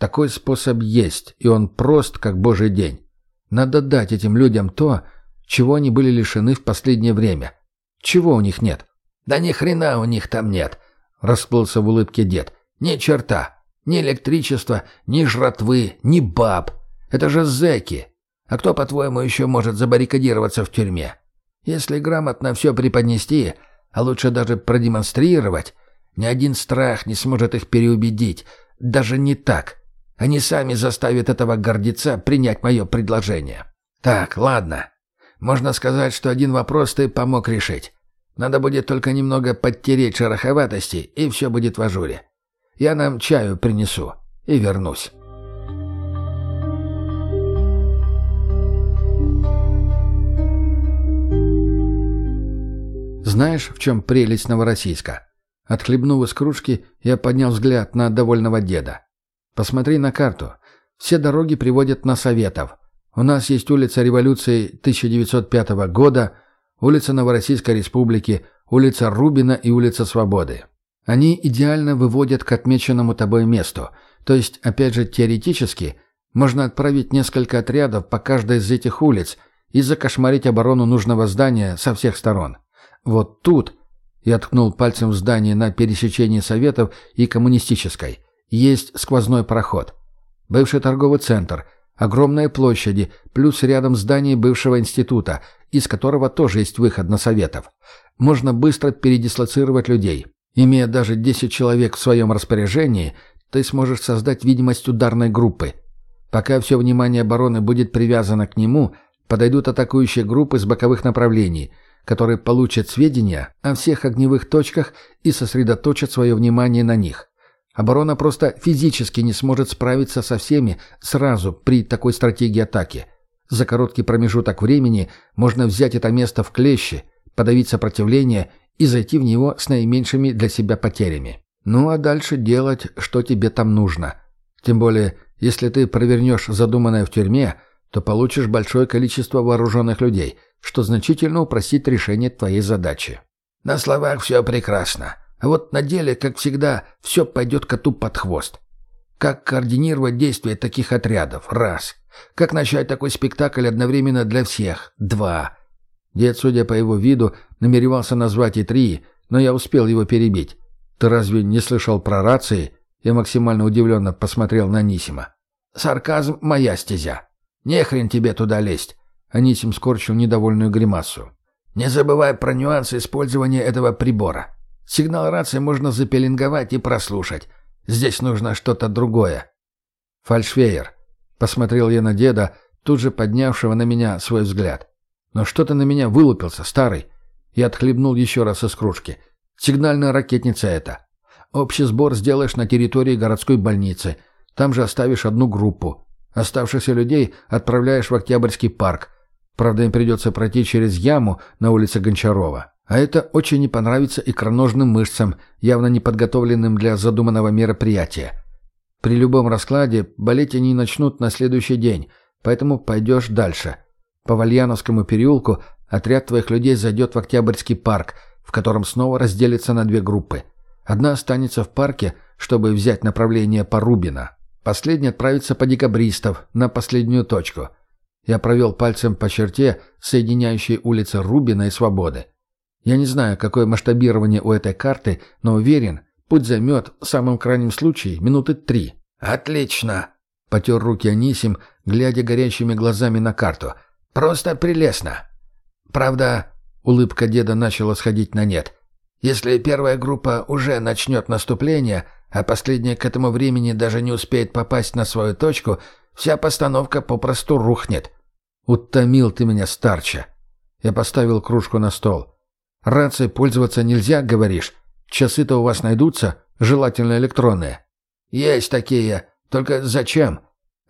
Такой способ есть, и он прост, как божий день. Надо дать этим людям то, чего они были лишены в последнее время. Чего у них нет? Да ни хрена у них там нет, расплылся в улыбке дед. Ни черта. Ни электричества, ни жратвы, ни баб. Это же зэки. А кто, по-твоему, еще может забаррикадироваться в тюрьме? Если грамотно все преподнести, а лучше даже продемонстрировать, ни один страх не сможет их переубедить. Даже не так. Они сами заставят этого гордеца принять мое предложение. Так, ладно. Можно сказать, что один вопрос ты помог решить. Надо будет только немного подтереть шероховатости, и все будет в ажуре. Я нам чаю принесу и вернусь. Знаешь, в чем прелесть Новороссийска? Отхлебнув из кружки, я поднял взгляд на довольного деда. Посмотри на карту. Все дороги приводят на Советов. У нас есть улица Революции 1905 года, улица Новороссийской Республики, улица Рубина и улица Свободы. Они идеально выводят к отмеченному тобой месту. То есть, опять же, теоретически, можно отправить несколько отрядов по каждой из этих улиц и закошмарить оборону нужного здания со всех сторон. Вот тут, я ткнул пальцем в здание на пересечении Советов и Коммунистической, есть сквозной проход. Бывший торговый центр, огромные площади, плюс рядом здание бывшего института, из которого тоже есть выход на Советов. Можно быстро передислоцировать людей. Имея даже 10 человек в своем распоряжении, ты сможешь создать видимость ударной группы. Пока все внимание обороны будет привязано к нему, подойдут атакующие группы с боковых направлений – которые получат сведения о всех огневых точках и сосредоточат свое внимание на них. Оборона просто физически не сможет справиться со всеми сразу при такой стратегии атаки. За короткий промежуток времени можно взять это место в клещи, подавить сопротивление и зайти в него с наименьшими для себя потерями. Ну а дальше делать, что тебе там нужно. Тем более, если ты провернешь задуманное в тюрьме, то получишь большое количество вооруженных людей – что значительно упростит решение твоей задачи. На словах все прекрасно, а вот на деле, как всегда, все пойдет коту под хвост. Как координировать действия таких отрядов? Раз. Как начать такой спектакль одновременно для всех? Два. Дед, судя по его виду, намеревался назвать и три, но я успел его перебить. Ты разве не слышал про рации? Я максимально удивленно посмотрел на Нисима. Сарказм — моя стезя. Не хрен тебе туда лезть. Анисим скорчил недовольную гримасу. «Не забывай про нюансы использования этого прибора. Сигнал рации можно запеленговать и прослушать. Здесь нужно что-то другое». «Фальшвейер», — посмотрел я на деда, тут же поднявшего на меня свой взгляд. «Но что то на меня вылупился, старый?» Я отхлебнул еще раз из кружки. «Сигнальная ракетница это. Общий сбор сделаешь на территории городской больницы. Там же оставишь одну группу. Оставшихся людей отправляешь в Октябрьский парк. Правда, им придется пройти через яму на улице Гончарова. А это очень не понравится икроножным мышцам, явно не подготовленным для задуманного мероприятия. При любом раскладе болеть они начнут на следующий день, поэтому пойдешь дальше. По Вальяновскому переулку отряд твоих людей зайдет в Октябрьский парк, в котором снова разделится на две группы. Одна останется в парке, чтобы взять направление по Рубина. Последняя отправится по декабристов, на последнюю точку – я провел пальцем по черте, соединяющей улицы Рубина и Свободы. Я не знаю, какое масштабирование у этой карты, но уверен, путь займет, в самом крайнем случае, минуты три. «Отлично!» — потер руки Анисим, глядя горящими глазами на карту. «Просто прелестно!» «Правда...» — улыбка деда начала сходить на нет. «Если первая группа уже начнет наступление, а последняя к этому времени даже не успеет попасть на свою точку, вся постановка попросту рухнет. «Утомил ты меня, старча!» Я поставил кружку на стол. «Рацией пользоваться нельзя, говоришь? Часы-то у вас найдутся, желательно электронные». «Есть такие. Только зачем?»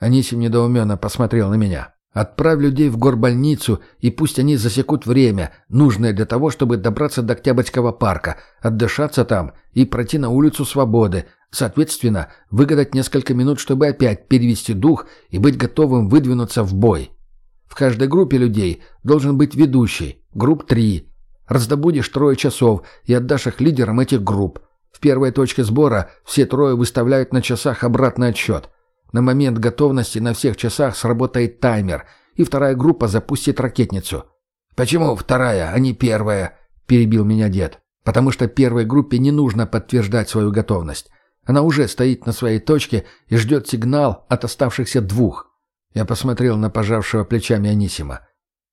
Анисим недоуменно посмотрел на меня. «Отправь людей в горбольницу, и пусть они засекут время, нужное для того, чтобы добраться до Октябрьского парка, отдышаться там и пройти на улицу Свободы, соответственно, выгадать несколько минут, чтобы опять перевести дух и быть готовым выдвинуться в бой». В каждой группе людей должен быть ведущий, групп три. Раздобудешь трое часов и отдашь их лидерам этих групп. В первой точке сбора все трое выставляют на часах обратный отсчет. На момент готовности на всех часах сработает таймер, и вторая группа запустит ракетницу. «Почему вторая, а не первая?» – перебил меня дед. «Потому что первой группе не нужно подтверждать свою готовность. Она уже стоит на своей точке и ждет сигнал от оставшихся двух». Я посмотрел на пожавшего плечами Анисима.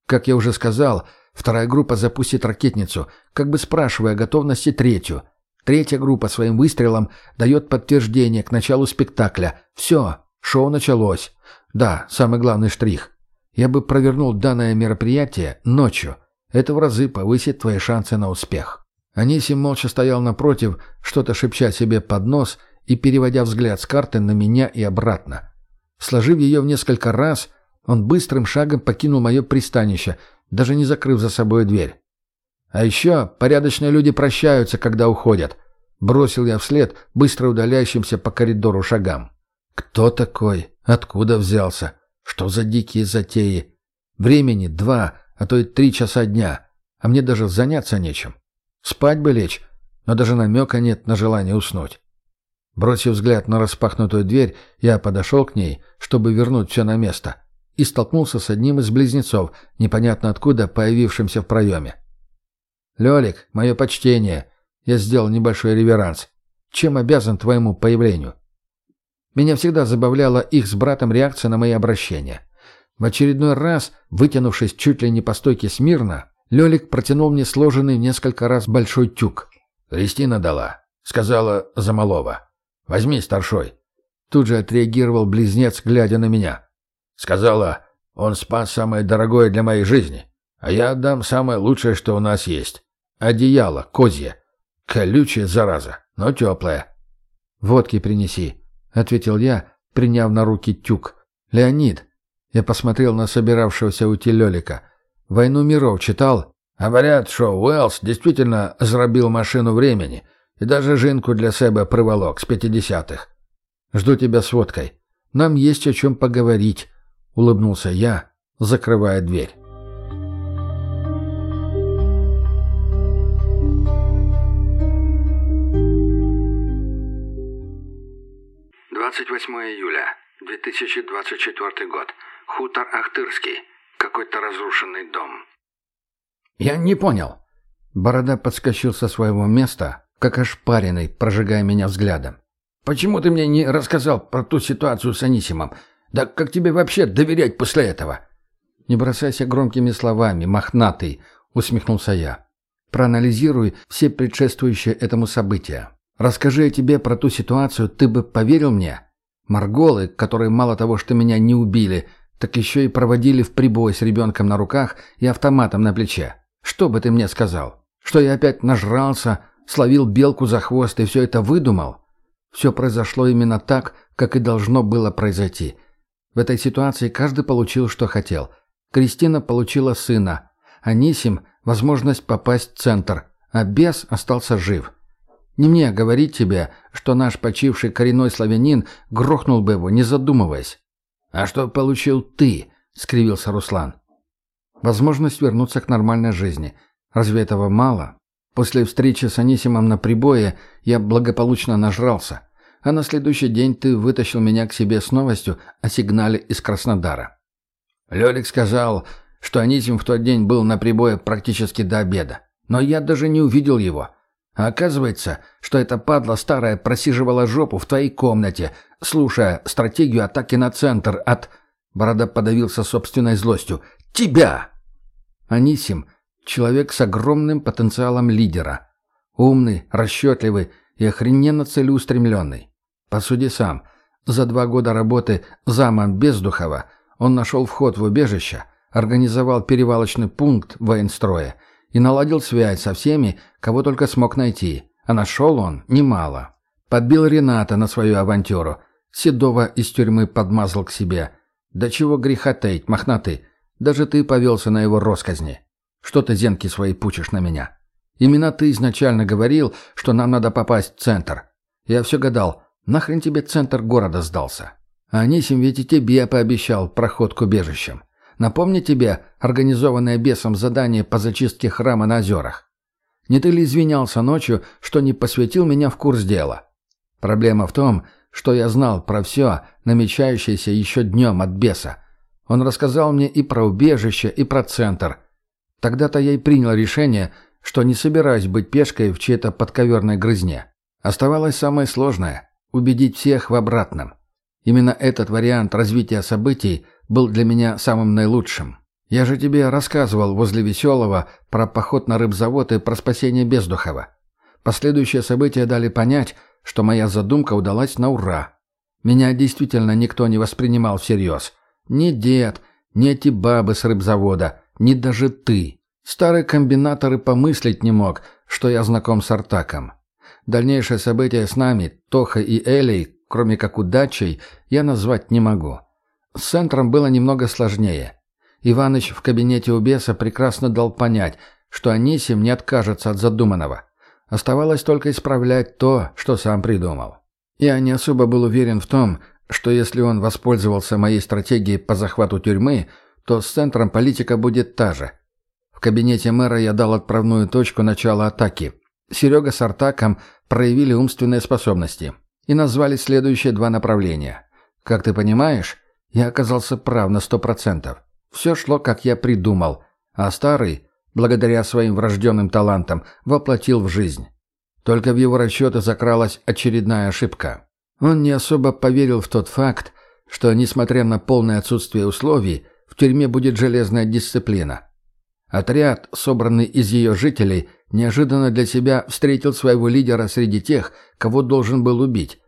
Как я уже сказал, вторая группа запустит ракетницу, как бы спрашивая о готовности третью. Третья группа своим выстрелом дает подтверждение к началу спектакля. Все, шоу началось. Да, самый главный штрих. Я бы провернул данное мероприятие ночью. Это в разы повысит твои шансы на успех. Анисим молча стоял напротив, что-то шепча себе под нос и переводя взгляд с карты на меня и обратно. Сложив ее в несколько раз, он быстрым шагом покинул мое пристанище, даже не закрыв за собой дверь. А еще порядочные люди прощаются, когда уходят. Бросил я вслед быстро удаляющимся по коридору шагам. Кто такой? Откуда взялся? Что за дикие затеи? Времени два, а то и три часа дня. А мне даже заняться нечем. Спать бы лечь, но даже намека нет на желание уснуть. Бросив взгляд на распахнутую дверь, я подошел к ней, чтобы вернуть все на место, и столкнулся с одним из близнецов, непонятно откуда появившимся в проеме. «Лелик, мое почтение!» Я сделал небольшой реверанс. «Чем обязан твоему появлению?» Меня всегда забавляла их с братом реакция на мои обращения. В очередной раз, вытянувшись чуть ли не по стойке смирно, Лелик протянул мне сложенный в несколько раз большой тюк. «Кристина дала», — сказала Замалова. «Возьми, старшой». Тут же отреагировал близнец, глядя на меня. Сказала, он спас самое дорогое для моей жизни, а я отдам самое лучшее, что у нас есть. Одеяло, козье. Колючее, зараза, но теплое. «Водки принеси», — ответил я, приняв на руки тюк. «Леонид». Я посмотрел на собиравшегося уйти Лелика. «Войну миров читал?» Говорят, что Уэллс действительно зарабил машину времени и даже жинку для себя приволок с пятидесятых. «Жду тебя с водкой. Нам есть о чем поговорить», — улыбнулся я, закрывая дверь. 28 июля, 2024 год. Хутор Ахтырский. Какой-то разрушенный дом. «Я не понял». Борода подскочил со своего места, как ошпаренный, прожигая меня взглядом. «Почему ты мне не рассказал про ту ситуацию с Анисимом? Да как тебе вообще доверять после этого?» «Не бросайся громкими словами, мохнатый», — усмехнулся я. «Проанализируй все предшествующие этому события. Расскажи тебе про ту ситуацию, ты бы поверил мне? Марголы, которые мало того, что меня не убили, так еще и проводили в прибой с ребенком на руках и автоматом на плече. Что бы ты мне сказал? Что я опять нажрался, словил белку за хвост и все это выдумал? Все произошло именно так, как и должно было произойти. В этой ситуации каждый получил, что хотел. Кристина получила сына, Анисим – возможность попасть в центр, а бес остался жив – не мне говорить тебе, что наш почивший коренной славянин грохнул бы его, не задумываясь. «А что получил ты?» — скривился Руслан. «Возможность вернуться к нормальной жизни. Разве этого мало? После встречи с Анисимом на прибое я благополучно нажрался, а на следующий день ты вытащил меня к себе с новостью о сигнале из Краснодара». Лёлик сказал, что Анисим в тот день был на прибое практически до обеда, но я даже не увидел его — а оказывается, что эта падла старая просиживала жопу в твоей комнате, слушая стратегию атаки на центр от... Борода подавился собственной злостью. «Тебя!» Анисим — человек с огромным потенциалом лидера. Умный, расчетливый и охрененно целеустремленный. Посуди сам. За два года работы замом Бездухова он нашел вход в убежище, организовал перевалочный пункт военстроя — и наладил связь со всеми, кого только смог найти. А нашел он немало. Подбил Рената на свою авантюру. Седова из тюрьмы подмазал к себе. Да чего греха таить, мохнатый. Даже ты повелся на его росказни. Что ты зенки свои пучишь на меня? Именно ты изначально говорил, что нам надо попасть в центр. Я все гадал, нахрен тебе центр города сдался? А Анисим ведь и тебе пообещал проход к убежищам. Напомни тебе организованное бесом задание по зачистке храма на озерах. Не ты ли извинялся ночью, что не посвятил меня в курс дела? Проблема в том, что я знал про все, намечающееся еще днем от беса. Он рассказал мне и про убежище, и про центр. Тогда-то я и принял решение, что не собираюсь быть пешкой в чьей-то подковерной грызне. Оставалось самое сложное – убедить всех в обратном. Именно этот вариант развития событий был для меня самым наилучшим. Я же тебе рассказывал возле Веселого про поход на рыбзавод и про спасение Бездухова. Последующие события дали понять, что моя задумка удалась на ура. Меня действительно никто не воспринимал всерьез. Ни дед, ни эти бабы с рыбзавода, ни даже ты. Старый комбинатор и помыслить не мог, что я знаком с Артаком. Дальнейшие события с нами, Тохой и Элей, кроме как удачей, я назвать не могу. С центром было немного сложнее. Иваныч в кабинете у беса прекрасно дал понять, что Анисим не откажется от задуманного. Оставалось только исправлять то, что сам придумал. Я не особо был уверен в том, что если он воспользовался моей стратегией по захвату тюрьмы, то с центром политика будет та же – кабинете мэра я дал отправную точку начала атаки. Серега с Артаком проявили умственные способности и назвали следующие два направления. Как ты понимаешь, я оказался прав на сто процентов. Все шло, как я придумал, а старый, благодаря своим врожденным талантам, воплотил в жизнь. Только в его расчеты закралась очередная ошибка. Он не особо поверил в тот факт, что, несмотря на полное отсутствие условий, в тюрьме будет железная дисциплина. Отряд, собранный из ее жителей, неожиданно для себя встретил своего лидера среди тех, кого должен был убить.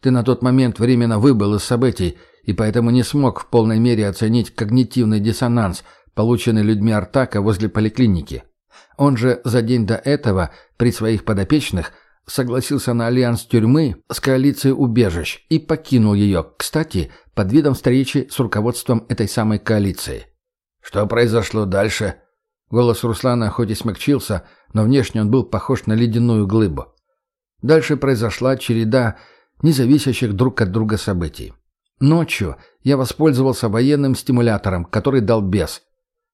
Ты на тот момент временно выбыл из событий и поэтому не смог в полной мере оценить когнитивный диссонанс, полученный людьми Артака возле поликлиники. Он же за день до этого при своих подопечных согласился на альянс тюрьмы с коалицией убежищ и покинул ее, кстати, под видом встречи с руководством этой самой коалиции. «Что произошло дальше?» Голос Руслана хоть и смягчился, но внешне он был похож на ледяную глыбу. Дальше произошла череда независящих друг от друга событий. Ночью я воспользовался военным стимулятором, который дал бес.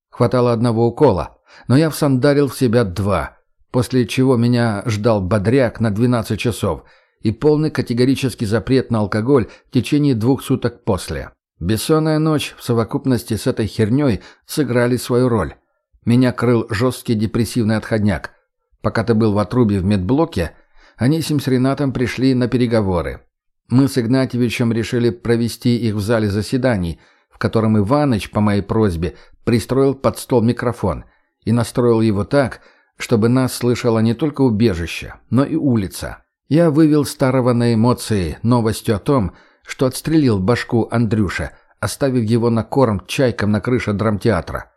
Хватало одного укола, но я всандарил в себя два, после чего меня ждал бодряк на 12 часов и полный категорический запрет на алкоголь в течение двух суток после. Бессонная ночь в совокупности с этой херней сыграли свою роль. Меня крыл жесткий депрессивный отходняк. Пока ты был в отрубе в медблоке, Анисим с Ренатом пришли на переговоры. Мы с Игнатьевичем решили провести их в зале заседаний, в котором Иваныч, по моей просьбе, пристроил под стол микрофон и настроил его так, чтобы нас слышало не только убежище, но и улица. Я вывел старого на эмоции новостью о том, что отстрелил башку Андрюша, оставив его на корм чайкам на крыше драмтеатра.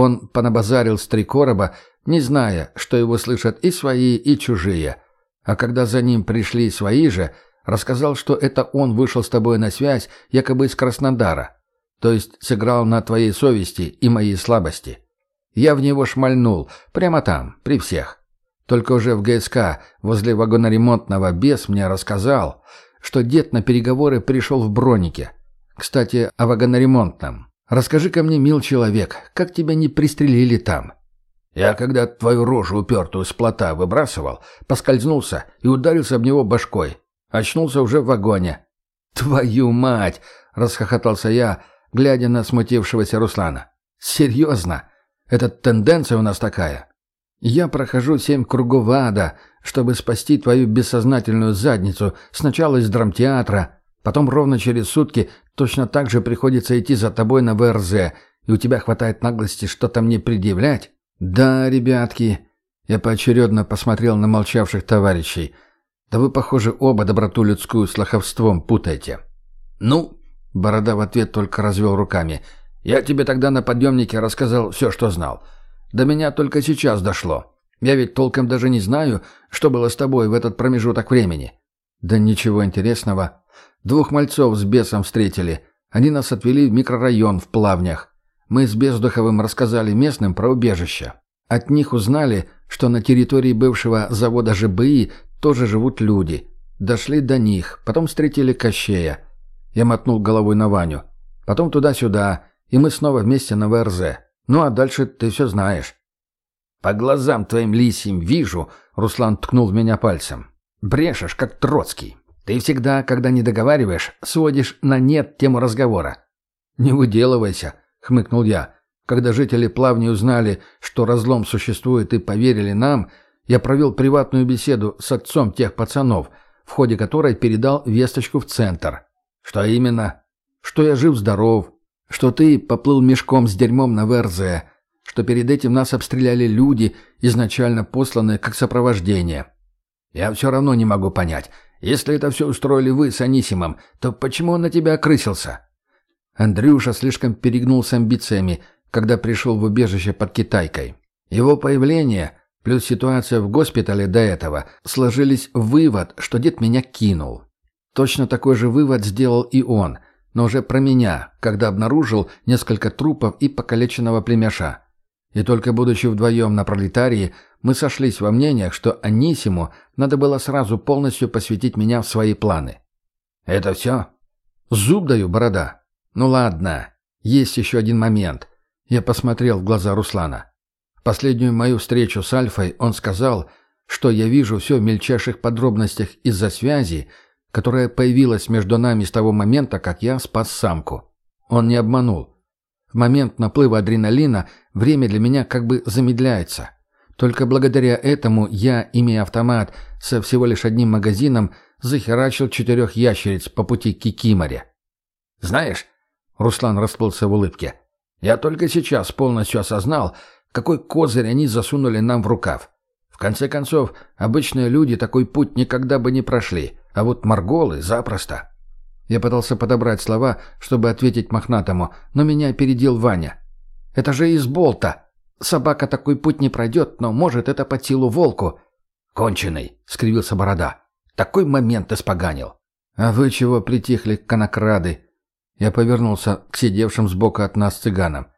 Он понабазарил с три короба, не зная, что его слышат и свои, и чужие. А когда за ним пришли свои же, рассказал, что это он вышел с тобой на связь, якобы из Краснодара. То есть сыграл на твоей совести и моей слабости. Я в него шмальнул, прямо там, при всех. Только уже в ГСК, возле вагоноремонтного, бес мне рассказал, что дед на переговоры пришел в бронике. Кстати, о вагоноремонтном. Расскажи-ка мне, мил человек, как тебя не пристрелили там?» «Я, когда твою рожу упертую с плота выбрасывал, поскользнулся и ударился об него башкой. Очнулся уже в вагоне». «Твою мать!» — расхохотался я, глядя на смутившегося Руслана. «Серьезно? Это тенденция у нас такая? Я прохожу семь кругов ада, чтобы спасти твою бессознательную задницу сначала из драмтеатра, Потом ровно через сутки точно так же приходится идти за тобой на ВРЗ, и у тебя хватает наглости что-то мне предъявлять? Да, ребятки. Я поочередно посмотрел на молчавших товарищей. Да вы, похоже, оба доброту людскую с лоховством путаете. Ну, Борода в ответ только развел руками. Я тебе тогда на подъемнике рассказал все, что знал. До меня только сейчас дошло. Я ведь толком даже не знаю, что было с тобой в этот промежуток времени. Да ничего интересного. Двух мальцов с бесом встретили. Они нас отвели в микрорайон в Плавнях. Мы с Бездуховым рассказали местным про убежище. От них узнали, что на территории бывшего завода ЖБИ тоже живут люди. Дошли до них, потом встретили Кощея. Я мотнул головой на Ваню. Потом туда-сюда, и мы снова вместе на ВРЗ. Ну а дальше ты все знаешь». «По глазам твоим лисьим вижу», — Руслан ткнул меня пальцем. «Брешешь, как Троцкий. Ты всегда, когда не договариваешь, сводишь на нет тему разговора». «Не выделывайся», — хмыкнул я. «Когда жители Плавни узнали, что разлом существует и поверили нам, я провел приватную беседу с отцом тех пацанов, в ходе которой передал весточку в центр. Что именно? Что я жив-здоров, что ты поплыл мешком с дерьмом на ВРЗ, что перед этим нас обстреляли люди, изначально посланные как сопровождение. Я все равно не могу понять, если это все устроили вы с Анисимом, то почему он на тебя окрысился?» Андрюша слишком перегнул с амбициями, когда пришел в убежище под Китайкой. Его появление, плюс ситуация в госпитале до этого, сложились в вывод, что дед меня кинул. Точно такой же вывод сделал и он, но уже про меня, когда обнаружил несколько трупов и покалеченного племяша. И только будучи вдвоем на пролетарии, мы сошлись во мнениях, что Анисиму надо было сразу полностью посвятить меня в свои планы. «Это все?» «Зуб даю, борода». «Ну ладно, есть еще один момент». Я посмотрел в глаза Руслана. В последнюю мою встречу с Альфой он сказал, что я вижу все в мельчайших подробностях из-за связи, которая появилась между нами с того момента, как я спас самку. Он не обманул. В момент наплыва адреналина время для меня как бы замедляется. Только благодаря этому я, имея автомат со всего лишь одним магазином, захерачил четырех ящериц по пути к Кикиморе. «Знаешь...» — Руслан расплылся в улыбке. «Я только сейчас полностью осознал, какой козырь они засунули нам в рукав. В конце концов, обычные люди такой путь никогда бы не прошли, а вот морголы запросто». Я пытался подобрать слова, чтобы ответить мохнатому, но меня опередил Ваня. «Это же из болта. Собака такой путь не пройдет, но может это под силу волку». «Конченый», — скривился Борода. «Такой момент испоганил». «А вы чего притихли, конокрады?» Я повернулся к сидевшим сбоку от нас цыганам.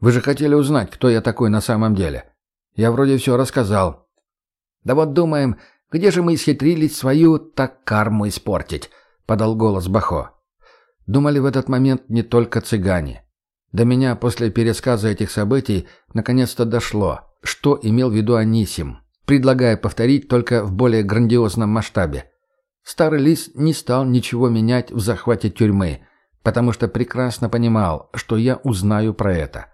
«Вы же хотели узнать, кто я такой на самом деле. Я вроде все рассказал». «Да вот думаем, где же мы исхитрились свою так карму испортить?» подал голос Бахо. Думали в этот момент не только цыгане. До меня после пересказа этих событий наконец-то дошло, что имел в виду Анисим, предлагая повторить только в более грандиозном масштабе. Старый лис не стал ничего менять в захвате тюрьмы, потому что прекрасно понимал, что я узнаю про это.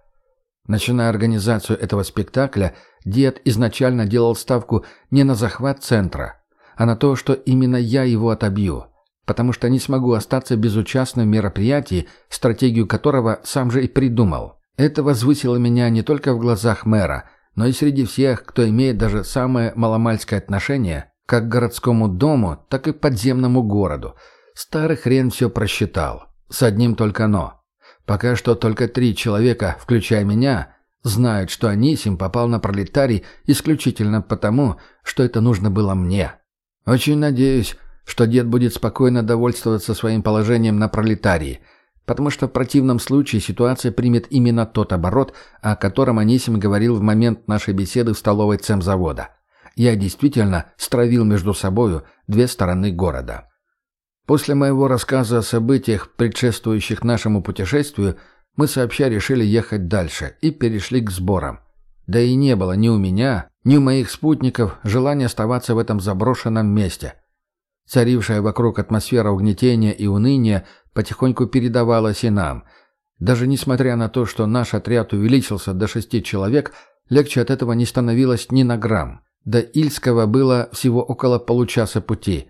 Начиная организацию этого спектакля, дед изначально делал ставку не на захват центра, а на то, что именно я его отобью – потому что не смогу остаться безучастным в мероприятии, стратегию которого сам же и придумал. Это возвысило меня не только в глазах мэра, но и среди всех, кто имеет даже самое маломальское отношение как к городскому дому, так и к подземному городу. Старый хрен все просчитал. С одним только «но». Пока что только три человека, включая меня, знают, что Анисим попал на пролетарий исключительно потому, что это нужно было мне. Очень надеюсь, что дед будет спокойно довольствоваться своим положением на пролетарии, потому что в противном случае ситуация примет именно тот оборот, о котором Анисим говорил в момент нашей беседы в столовой цемзавода. Я действительно стравил между собою две стороны города. После моего рассказа о событиях, предшествующих нашему путешествию, мы сообща решили ехать дальше и перешли к сборам. Да и не было ни у меня, ни у моих спутников желания оставаться в этом заброшенном месте – Царившая вокруг атмосфера угнетения и уныния потихоньку передавалась и нам. Даже несмотря на то, что наш отряд увеличился до шести человек, легче от этого не становилось ни на грамм. До Ильского было всего около получаса пути.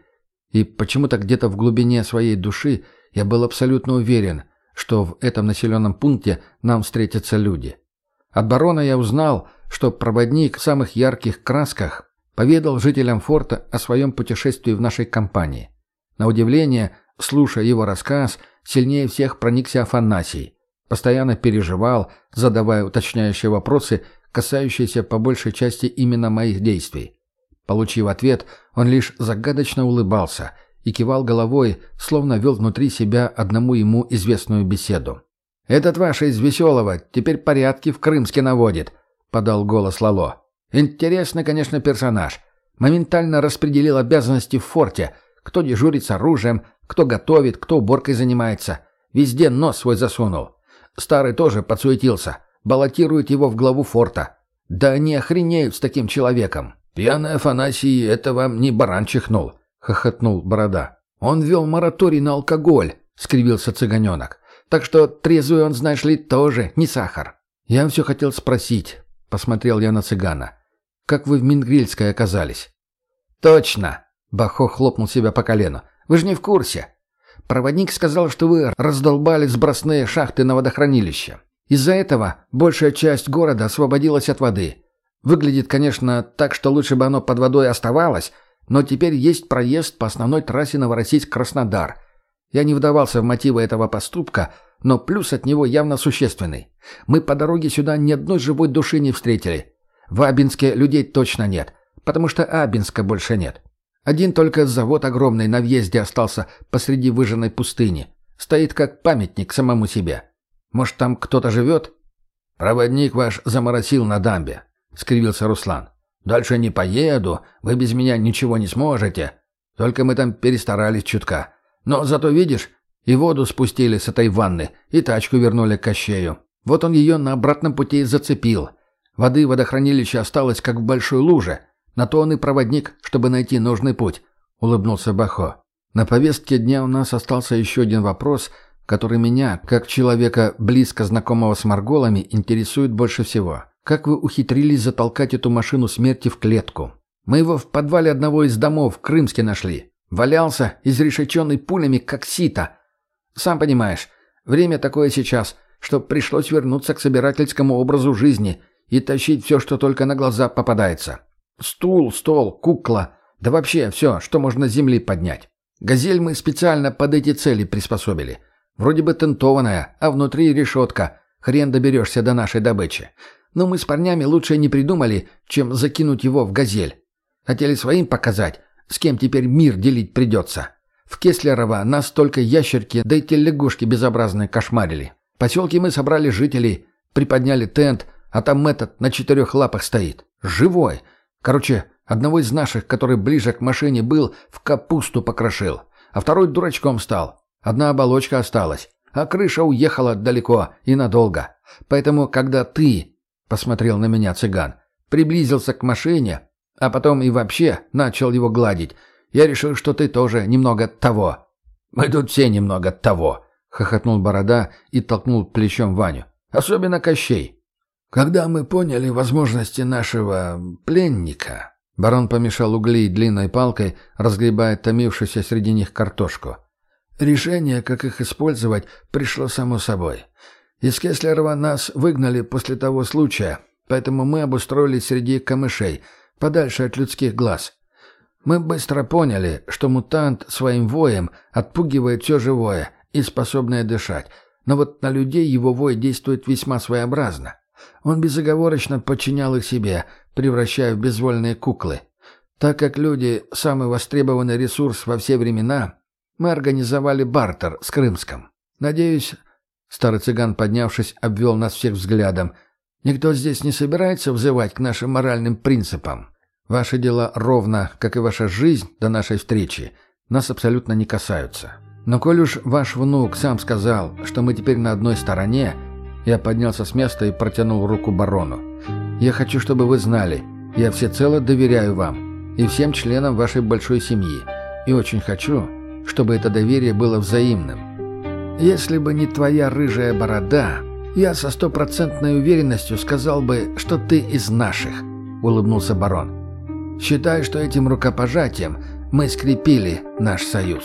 И почему-то где-то в глубине своей души я был абсолютно уверен, что в этом населенном пункте нам встретятся люди. От барона я узнал, что проводник в самых ярких красках Поведал жителям форта о своем путешествии в нашей компании. На удивление, слушая его рассказ, сильнее всех проникся Афанасий. Постоянно переживал, задавая уточняющие вопросы, касающиеся по большей части именно моих действий. Получив ответ, он лишь загадочно улыбался и кивал головой, словно вел внутри себя одному ему известную беседу. «Этот ваш из веселого теперь порядки в Крымске наводит», — подал голос Лало. Интересный, конечно, персонаж. Моментально распределил обязанности в форте. Кто дежурит с оружием, кто готовит, кто уборкой занимается. Везде нос свой засунул. Старый тоже подсуетился. Баллотирует его в главу форта. Да они охренеют с таким человеком. Пьяный Афанасий это вам не баран чихнул, хохотнул Борода. Он вел мораторий на алкоголь, скривился цыганенок. Так что трезвый он, знаешь ли, тоже не сахар. Я все хотел спросить, посмотрел я на цыгана. Как вы в Мингрильской оказались? Точно, Бахо хлопнул себя по колену. Вы же не в курсе. Проводник сказал, что вы раздолбали сбросные шахты на водохранилище. Из-за этого большая часть города освободилась от воды. Выглядит, конечно, так, что лучше бы оно под водой оставалось, но теперь есть проезд по основной трассе Новороссийск-Краснодар. Я не вдавался в мотивы этого поступка, но плюс от него явно существенный. Мы по дороге сюда ни одной живой души не встретили. В Абинске людей точно нет, потому что Абинска больше нет. Один только завод огромный на въезде остался посреди выжженной пустыни. Стоит как памятник самому себе. Может, там кто-то живет? Проводник ваш заморосил на дамбе, — скривился Руслан. Дальше не поеду, вы без меня ничего не сможете. Только мы там перестарались чутка. Но зато, видишь, и воду спустили с этой ванны, и тачку вернули к Кощею. Вот он ее на обратном пути зацепил. Воды в водохранилище осталось, как в большой луже — на то он и проводник, чтобы найти нужный путь», — улыбнулся Бахо. «На повестке дня у нас остался еще один вопрос, который меня, как человека, близко знакомого с Марголами, интересует больше всего. Как вы ухитрились затолкать эту машину смерти в клетку? Мы его в подвале одного из домов в Крымске нашли. Валялся, изрешеченный пулями, как сито. Сам понимаешь, время такое сейчас, что пришлось вернуться к собирательскому образу жизни и тащить все, что только на глаза попадается. Стул, стол, кукла, да вообще все, что можно с земли поднять. Газель мы специально под эти цели приспособили. Вроде бы тентованная, а внутри решетка. Хрен доберешься до нашей добычи. Но мы с парнями лучше не придумали, чем закинуть его в газель. Хотели своим показать, с кем теперь мир делить придется. В Кеслерово нас только ящерки, да и те лягушки безобразные кошмарили. В поселке мы собрали жителей, приподняли тент, а там этот на четырех лапах стоит. Живой. Короче, одного из наших, который ближе к машине был, в капусту покрошил, а второй дурачком стал. Одна оболочка осталась, а крыша уехала далеко и надолго. Поэтому, когда ты, — посмотрел на меня цыган, — приблизился к машине, а потом и вообще начал его гладить, я решил, что ты тоже немного того. Мы тут все немного того, — хохотнул Борода и толкнул плечом Ваню. Особенно Кощей. Когда мы поняли возможности нашего пленника, барон помешал угли длинной палкой, разгребая томившуюся среди них картошку. Решение, как их использовать, пришло само собой. Из Кеслерова нас выгнали после того случая, поэтому мы обустроились среди камышей, подальше от людских глаз. Мы быстро поняли, что мутант своим воем отпугивает все живое и способное дышать, но вот на людей его вой действует весьма своеобразно. Он безоговорочно подчинял их себе, превращая в безвольные куклы. Так как люди – самый востребованный ресурс во все времена, мы организовали бартер с Крымском. Надеюсь, старый цыган, поднявшись, обвел нас всех взглядом. Никто здесь не собирается взывать к нашим моральным принципам. Ваши дела ровно, как и ваша жизнь до нашей встречи, нас абсолютно не касаются. Но коль уж ваш внук сам сказал, что мы теперь на одной стороне – я поднялся с места и протянул руку барону. «Я хочу, чтобы вы знали, я всецело доверяю вам и всем членам вашей большой семьи, и очень хочу, чтобы это доверие было взаимным. Если бы не твоя рыжая борода, я со стопроцентной уверенностью сказал бы, что ты из наших», — улыбнулся барон. «Считай, что этим рукопожатием мы скрепили наш союз».